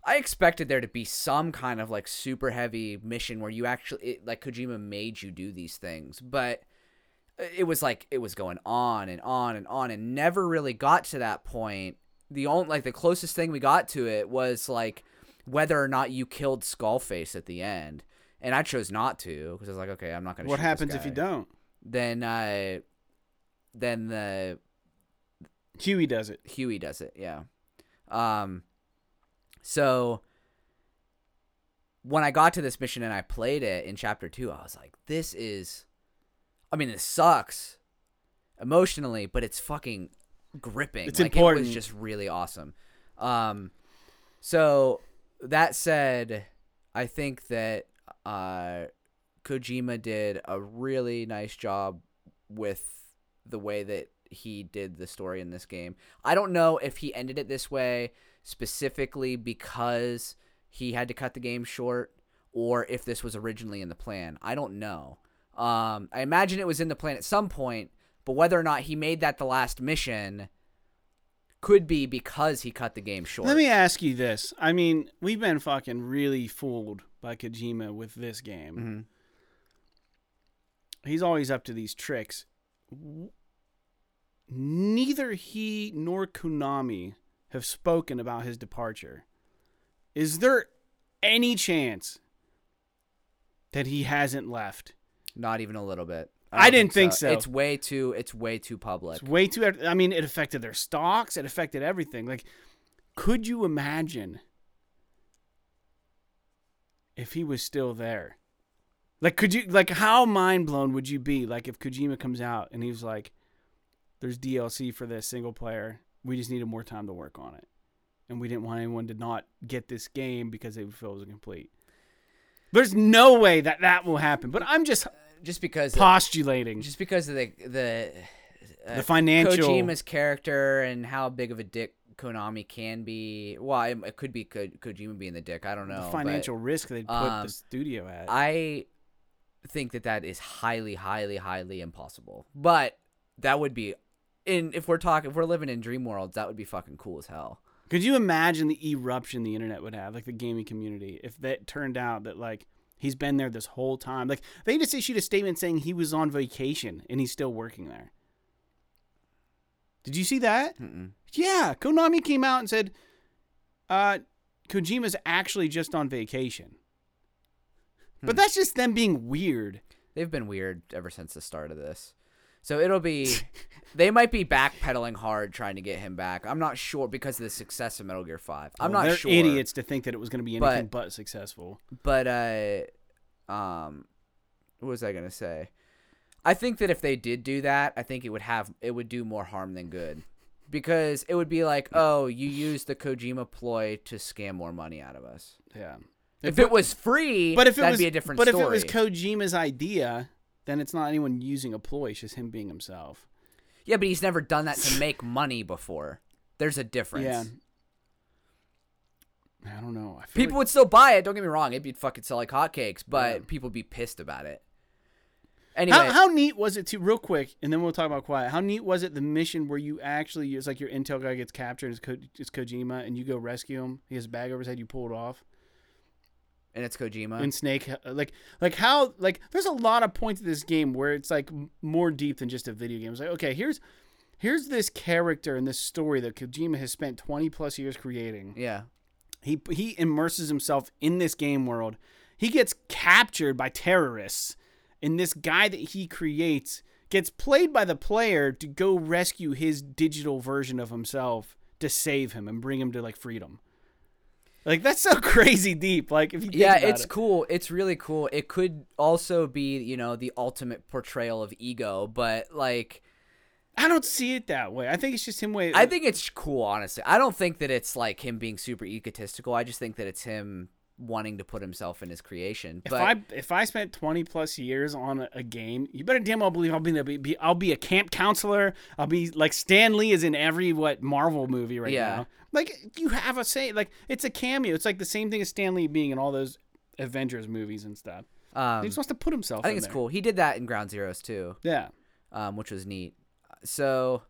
I expected there to be some kind of like super heavy mission where you actually it, like Kojima made you do these things, but it was like it was going on and on and on and never really got to that point. The only like the closest thing we got to it was like whether or not you killed Skullface at the end. And I chose not to because I was like, okay, I'm not gonna. what happens if you don't? Then, uh, then the Huey does it. Huey does it, yeah. Um so when I got to this mission and I played it in chapter 2, I was like this is I mean it sucks emotionally, but it's fucking gripping. It's like it important. was just really awesome. Um so that said, I think that uh Kojima did a really nice job with the way that he did the story in this game. I don't know if he ended it this way specifically because he had to cut the game short or if this was originally in the plan. I don't know. Um, I imagine it was in the plan at some point, but whether or not he made that the last mission could be because he cut the game short. Let me ask you this. I mean, we've been fucking really fooled by Kojima with this game. Mhm. He's always up to these tricks. Neither he nor Konami have spoken about his departure. Is there any chance that he hasn't left? Not even a little bit. I don't didn't think so. It's way too. It's way too public. It's way too. I mean, it affected their stocks. It affected everything. Like, could you imagine if he was still there? Like, could you like how mind blown would you be? Like, if Kojima comes out and he was like, "There's DLC for this single player. We just needed more time to work on it, and we didn't want anyone to not get this game because they would feel it was incomplete." There's no way that that will happen. But I'm just Just because. postulating just because of the the uh, the financial. Kojima's character and how big of a dick Konami can be. Well, it, it could be Ko- Kojima being the dick. I don't know. the but financial risk they put um, the studio at. I think that that is highly, highly, highly impossible. But that would be, in if we're talking, if we're living in dream worlds, that would be fucking cool as hell. Could you imagine the eruption the internet would have, like the gaming community, if that turned out that like he's been there this whole time? Like they just issued a statement saying he was on vacation and he's still working there. Did you see that? Mm-mm. Yeah, Konami came out and said, uh, Kojima's actually just on vacation. Hmm. But that's just them being weird. They've been weird ever since the start of this. So it'll be, (laughs) they might be backpedaling hard trying to get him back. I'm not sure because of the success of Metal Gear Five. I'm Well, not they're sure. idiots to think that it was going to be anything But- but successful. But uh, um, what was I gonna say? I think that if they did do that, I think it would have it would do more harm than good, because it would be like, oh, you used the Kojima ploy to scam more money out of us. Yeah. If it was free, But if it that'd was, be a different but story. if it was Kojima's idea, then it's not anyone using a ploy. It's just him being himself. yeah, but he's never done that to make money before. There's a difference. Yeah. I don't know. I feel People like- would still buy it. Don't get me wrong; it'd be fucking sell like hotcakes, but Yeah. people would be pissed about it. Anyway, how, how neat was it to real quick, and then we'll talk about quiet. How neat was it the mission where you actually it's like your intel guy gets captured, it's, Ko, it's Kojima, and you go rescue him. He has a bag over his head. You pull it off. And it's Kojima. And Snake, uh, like, like how, like, there's a lot of points in this game where it's like more deep than just a video game. It's like, okay, here's, here's this character and this story that Kojima has spent 20 plus years creating. yeah, He he immerses himself in this game world. He gets captured by terrorists, and this guy that he creates gets played by the player to go rescue his digital version of himself to save him and bring him to like freedom. Like that's so (laughs) crazy deep. Like if you think yeah, it's it. cool. It's really cool. It could also be, you know, the ultimate portrayal of ego, but like I don't see it that way. I think it's just him way. I think it's cool, honestly. I don't think that it's like him being super egotistical. I just think that it's him wanting to put himself in his creation. if But I if I spent twenty plus years on a, a game, you better damn well believe I'll be, be, be I'll be a camp counselor. I'll be like Stan Lee is in every what Marvel movie right Yeah. now. Like you have a say. Like it's a cameo. It's like the same thing as Stan Lee being in all those Avengers movies and stuff. um, he just wants to put himself. I think in it's there. cool. He did that in Ground Zeroes too, Yeah. um, which was neat. So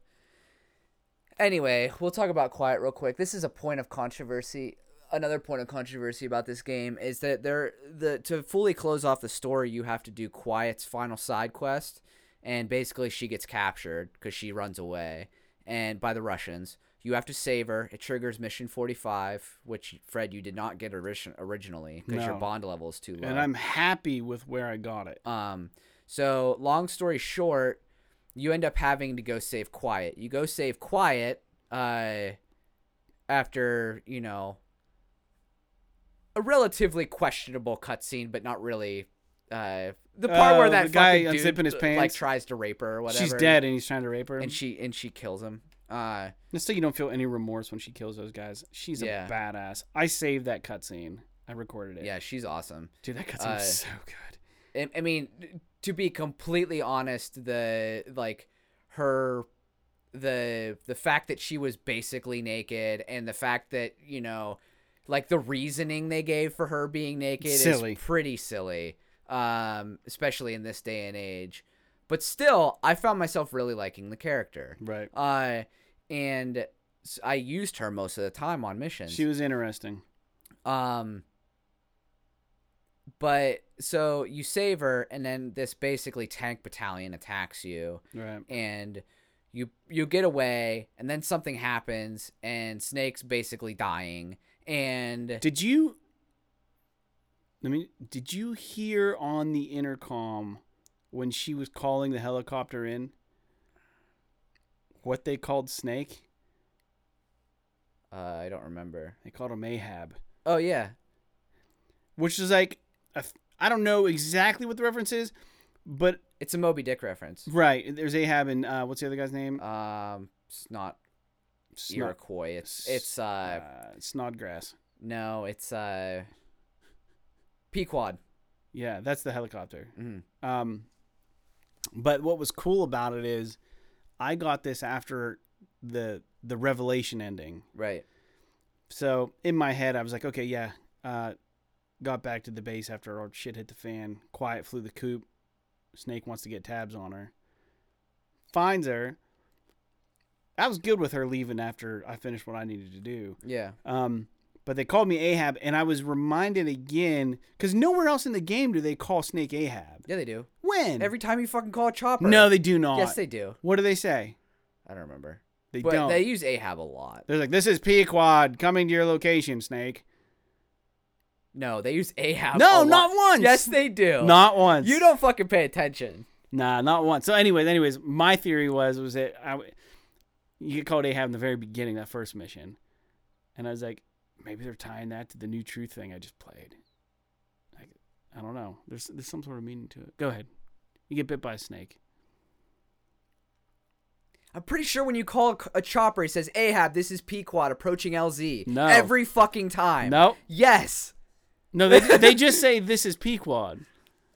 anyway, we'll talk about Quiet real quick. This is a point of controversy. Another point of controversy about this game is that there the to fully close off the story, you have to do Quiet's final side quest, and basically she gets captured because she runs away and by the Russians. You have to save her. It triggers mission 45, which Fred you did not get origin- originally because your bond level is too low. And I'm happy with where I got it. Um, so long story short, you end up having to go save Quiet. You go save Quiet, uh, after you know a relatively questionable cutscene, but not really. Uh, the part where Oh, that guy fucking dude, unzipping his like tries to rape her or whatever. She's dead, and he's trying to rape her. and she and she kills him. Uh, Just so you don't feel any remorse when she kills those guys. She's Yeah. a badass. I saved that cutscene. I recorded it. yeah, she's awesome. Dude, that cutscene Uh, was so good. I, I mean, to be completely honest, the like her the the fact that she was basically naked and the fact that you know like the reasoning they gave for her being naked Silly. is pretty silly um especially in this day and age but still i found myself really liking the character Right. uh and I used her most of the time on missions She was interesting. um but so you save her and then this basically tank battalion attacks you Right. and you you get away and then something happens and Snake's basically dying and Did you? I mean, did you hear on the intercom when she was calling the helicopter in? What they called Snake? uh, I don't remember. They called him Ahab, Oh yeah. which is like, a th- I don't know exactly what the reference is, but It's a Moby Dick reference. right, there's Ahab and uh, what's the other guy's name? Um it's not Iroquois. It's it's uh uh, Snodgrass. no, it's uh Pequod. Yeah, that's the helicopter. Mhm. Um, but what was cool about it is, I got this after the the revelation ending. Right. So in my head, I was like, okay, yeah. Uh, got back to the base after our shit hit the fan. Quiet flew the coop. Snake wants to get tabs on her. Finds her. I was good with her leaving after I finished what I needed to do. Yeah. Um, but they called me Ahab, and I was reminded again because nowhere else in the game do they call Snake Ahab. Yeah, they do. When? Every time you fucking call a chopper. no, they do not. Yes, they do. What do they say? I don't remember. They But don't. they use Ahab a lot. They're like, "This is Pequod coming to your location, Snake." No, they use Ahab. No, not lot. once. Yes, they do. Not once. You don't fucking pay attention. Nah, not once. So, anyways, anyways, my theory was was that I, you get called Ahab in the very beginning, that first mission, and I was like, maybe they're tying that to the new truth thing I just played. Like, I don't know. There's there's some sort of meaning to it. Go ahead. You get bit by a snake. I'm pretty sure when you call a chopper, it says Ahab. This is Pequod approaching LZ. No. Every fucking time. No, Yes. no, they they just say this is Pequod.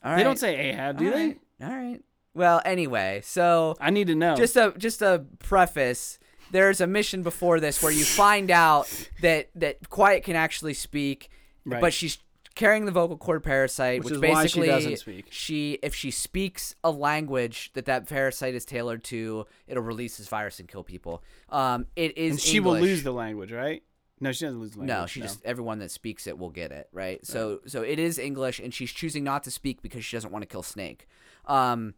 All They don't say Ahab, do All they? right. All right. Well, anyway, so I need to know. just a just a preface. There's a mission before this where you find out that that Quiet can actually speak, Right. but she's carrying the vocal cord parasite, Which which, she basically doesn't speak. she if she speaks a language that that parasite is tailored to, it'll release this virus and kill people. Um, it is and she will lose the language, right? No, she doesn't lose the language. No, she just everyone that speaks it will get it, right? So so it is English and she's choosing not to speak because she doesn't want to kill Snake. Um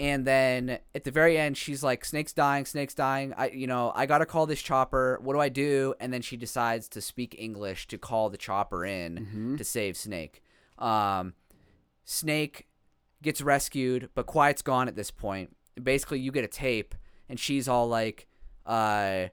and then at the very end she's like Snake's dying, Snake's dying. I you know, I got to call this chopper. What do I do? And then she decides to speak English to call the chopper in Mm-hmm. to save Snake. Um Snake gets rescued, but Quiet's gone at this point. basically you get a tape, and she's all like, uh,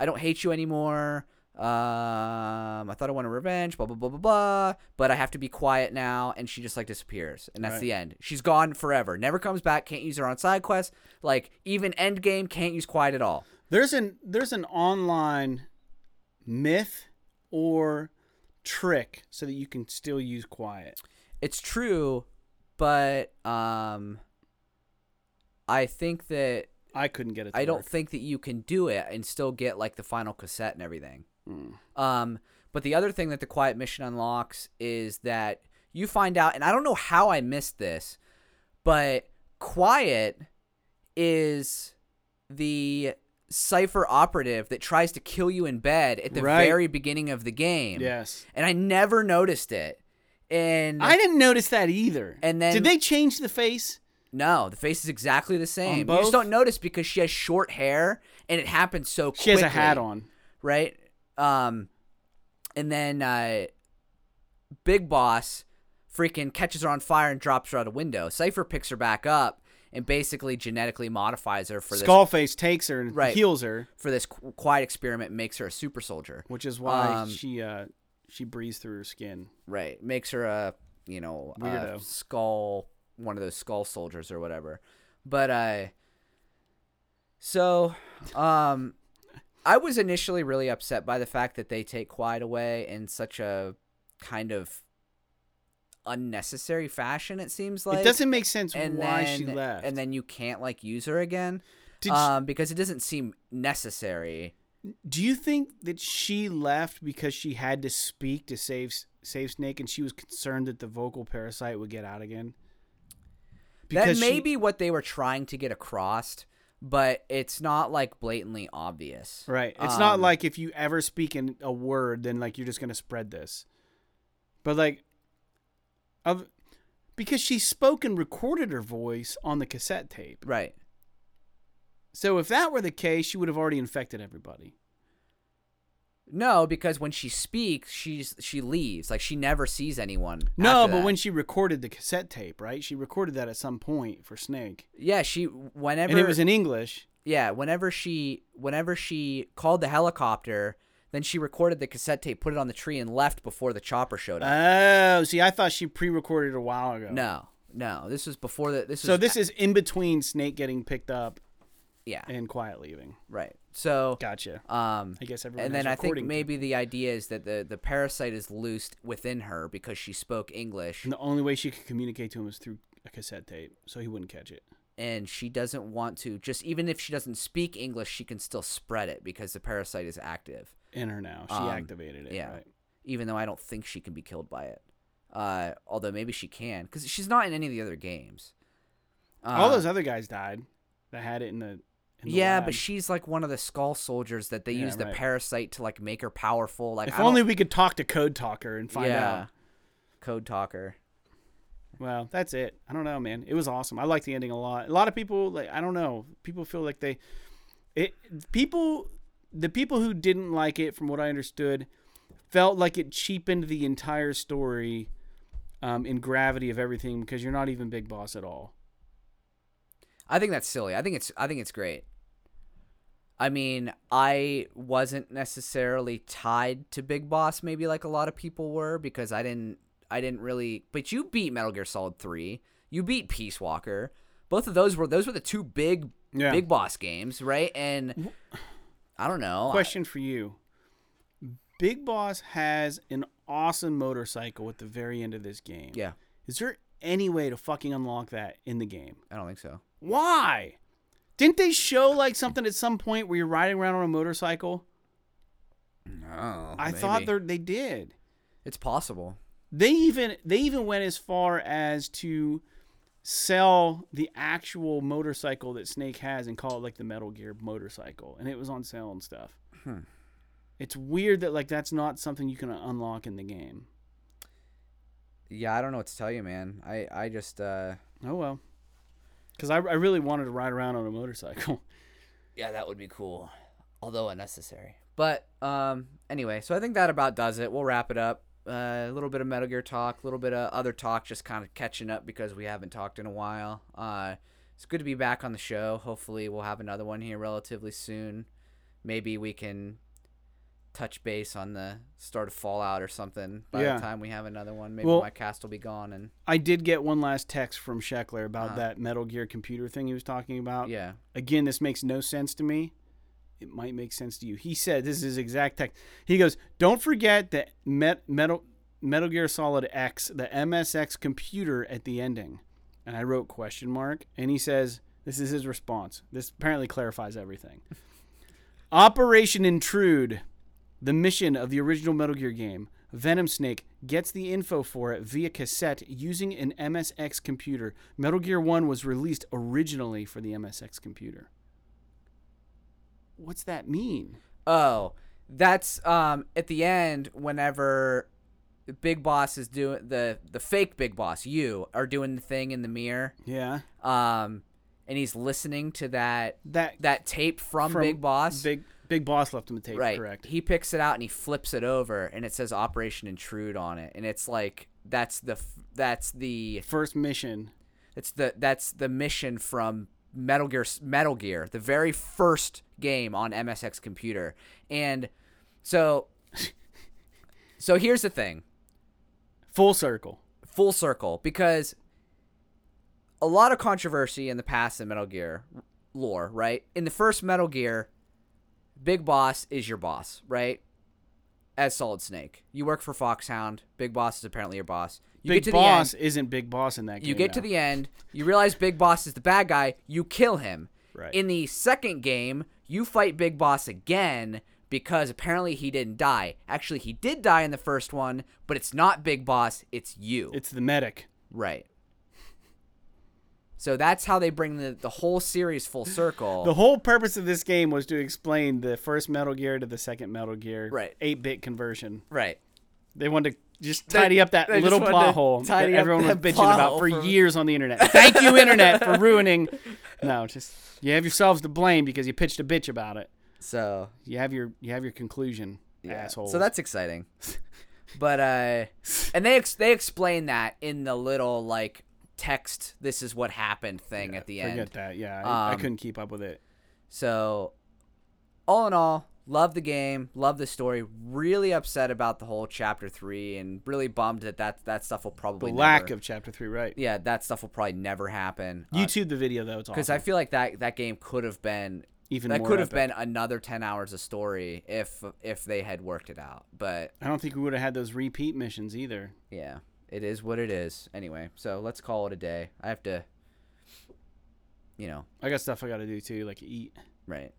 "I don't hate you anymore." Um, I thought I wanted revenge, blah blah blah blah blah, but I have to be quiet now, and she just like disappears, and that's Right. the end. She's gone forever, never comes back. Can't use her on side quests. Like even end game, can't use quiet at all. There's an there's an online myth or trick so that you can still use quiet. It's true, but um, I think that I couldn't get it. I don't think that you can do it and still get like the final cassette and everything. Mm. Um, but the other thing that the quiet mission unlocks is that you find out, and I don't know how I missed this, but quiet is the cipher operative that tries to kill you in bed at the Right. very beginning of the game. Yes. And I never noticed it. And I didn't notice that either. And then- did they change the face? no, the face is exactly the same. You just don't notice because she has short hair and it happens so quickly. She has a hat on. right? Um, and then uh, Big Boss freaking catches her on fire and drops her out a window. Cipher picks her back up and basically genetically modifies her for this Skullface takes her and Right. heals her, for this qu- quiet experiment, and makes her a super soldier. which is why Um, she uh she breathes through her skin. Right, makes her a you know a Weirdo. skull, one of those skull soldiers or whatever. But uh, so um, I was initially really upset by the fact that they take Quiet away in such a kind of unnecessary fashion. It seems like it doesn't make sense and why then, she left. and then you can't like use her again. Did she- um, because it doesn't seem necessary. Do you think that she left because she had to speak to save save Snake, and she was concerned that the vocal parasite would get out again? that she- may be what they were trying to get across, but it's not like blatantly obvious. right. It's not Um, like if you ever speak in a word, then like you're just gonna spread this. But like, of because she spoke and recorded her voice on the cassette tape. Right. So if that were the case, she would have already infected everybody. No, because when she speaks, she's she leaves. Like she never sees anyone. No, but that. when she recorded the cassette tape, right? She recorded that at some point for Snake, yeah, she whenever and it was in English. yeah whenever she whenever she called the helicopter, then she recorded the cassette tape, put it on the tree, and left before the chopper showed up. Oh, see, I thought she pre-recorded a while ago. no, no, this was before the this So was this is in between Snake getting picked up yeah and Quiet leaving. right. So Gotcha. um I guess everyone. and then I think maybe the idea is that the the parasite is loosed within her because she spoke English And the only way she could communicate to him was through a cassette tape, so he wouldn't catch it. and she doesn't want to just even if she doesn't speak English, she can still spread it because the parasite is active. In her now, she Um, activated it. yeah. Right? Even though I don't think she can be killed by it, uh, although maybe she can because she's not in any of the other games. Uh, All those other guys died that had it in the. Yeah, lab. but she's like one of the skull soldiers that they Yeah, use the right. parasite to like make her powerful. Like if I only we could talk to Code Talker and find yeah, out. code talker. Well, that's it. I don't know, man. It was awesome. I like the ending a lot. A lot of people like I don't know. People feel like they it people the people who didn't like it from what I understood felt like it cheapened the entire story um in gravity of everything because you're not even Big Boss at all. I think that's silly. I think it's I think it's great. I mean, I wasn't necessarily tied to Big Boss maybe like a lot of people were because I didn't I didn't really but you beat Metal Gear Solid 3. You beat Peace Walker. Both of those were those were the two big Yeah. Big Boss games, right? And I don't know. I- Question for you. Big Boss has an awesome motorcycle at the very end of this game. yeah, Is there any way to fucking unlock that in the game? I don't think so. Why? Didn't they show like something at some point where you're riding around on a motorcycle? No. I thought they they did. it's possible. They even they even went as far as to sell the actual motorcycle that Snake has and call it like the Metal Gear motorcycle, and it was on sale and stuff. Hmm. It's weird that like that's not something you can unlock in the game. Yeah, I don't know what to tell you, man. I I just uh Oh well, because I I really wanted to ride around on a motorcycle. (laughs) Yeah, that would be cool, although unnecessary. But um, anyway, so I think that about does it. We'll wrap it up. Uh, a little bit of Metal Gear talk, a little bit of other talk, just kind of catching up because we haven't talked in a while. Uh, it's good to be back on the show. Hopefully, we'll have another one here relatively soon. Maybe we can touch base on the start of Fallout or something by Yeah. the time we have another one. Maybe Well- my cast will be gone and I did get one last text from Scheckler about Uh-huh. that Metal Gear computer thing he was talking about. yeah. Again, this makes no sense to me. It might make sense to you. He said, this is his exact text. He goes, Don't forget that Met, Metal, Metal Gear Solid X, the MSX computer at the ending. And I wrote question mark. And he says, This is his response. This apparently clarifies everything. (laughs) Operation Intrude, the mission of the original Metal Gear game. Venom Snake gets the info for it via cassette using an MSX computer. Metal Gear 1 was released originally for the MSX computer. What's that mean? Oh, that's um at the end whenever Big Boss is doing the the fake Big Boss, you are doing the thing in the mirror. Yeah. Um and he's listening to that That that tape from, from Big Boss. Big Big Boss left him the tape, right. correct. He picks it out and he flips it over and it says Operation Intrude on it and it's like that's the f- that's the First mission. it's the that's the mission from Metal Gear Metal Gear, the very first game on MSX computer. And so (laughs) so here's the thing. Full circle. Full circle because a lot of controversy in the past in Metal Gear lore, right? In the first Metal Gear, Big Boss is your boss, right? As Solid Snake. You work for Foxhound. Big Boss is apparently your boss. You Big get to the end, Boss isn't Big Boss in that game. you get to the end, you realize Big Boss is the bad guy, you kill him. Right. In the second game, you fight Big Boss again because apparently he didn't die. Actually, he did die in the first one, but it's not Big Boss, it's you. It's the medic. right. So that's how they bring the, the whole series full circle. The whole purpose of this game was to explain the first Metal Gear to the second Metal Gear. Right. 8-bit conversion. right. They wanted to just They- tidy up that little plot hole that everyone was bitching about for years on the internet. Thank you, internet, for ruining. (laughs) No, just you have yourselves to blame because you pitched a bitch about it. So You have your you have your conclusion, asshole. So that's exciting. (laughs) but uh and they ex- they explain that in the little like text this is what happened thing at the forget end. Forget that. Yeah, I, I Um, couldn't keep up with it. So all in all, love the game, love the story. Really upset about the whole chapter 3 and really bummed that that, that stuff will probably The probably lack never- of chapter three, right? Yeah, that stuff will probably never happen. Uh, YouTube the video though. It's awesome. because I feel like that that game could have been even that could have been another 10 hours of story if if they had worked it out. But I don't think we would have had those repeat missions either. yeah, it is what it is. Anyway, so let's call it a day. I have to you know, I got stuff I got to do too, like eat. right.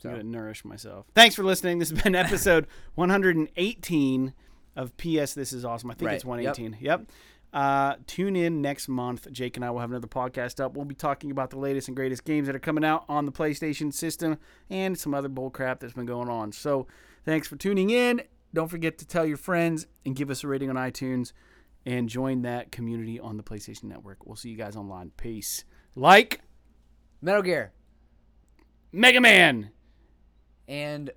So. I got to nourish myself. Thanks for listening. This has been (laughs) (laughs) episode 118 of PS. This is awesome. I think Right. it's 118. Yep. Uh, tune in next month. Jake and I will have another podcast up. We'll be talking about the latest and greatest games that are coming out on the PlayStation system and some other bull crap that's been going on. So thanks for tuning in. Don't forget to tell your friends and give us a rating on iTunes and join that community on the PlayStation Network. We'll see you guys online. Peace. Like Metal Gear Mega Man. and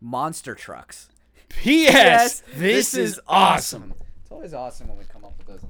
monster trucks. P.S. This, is awesome. It's always awesome when we come up with those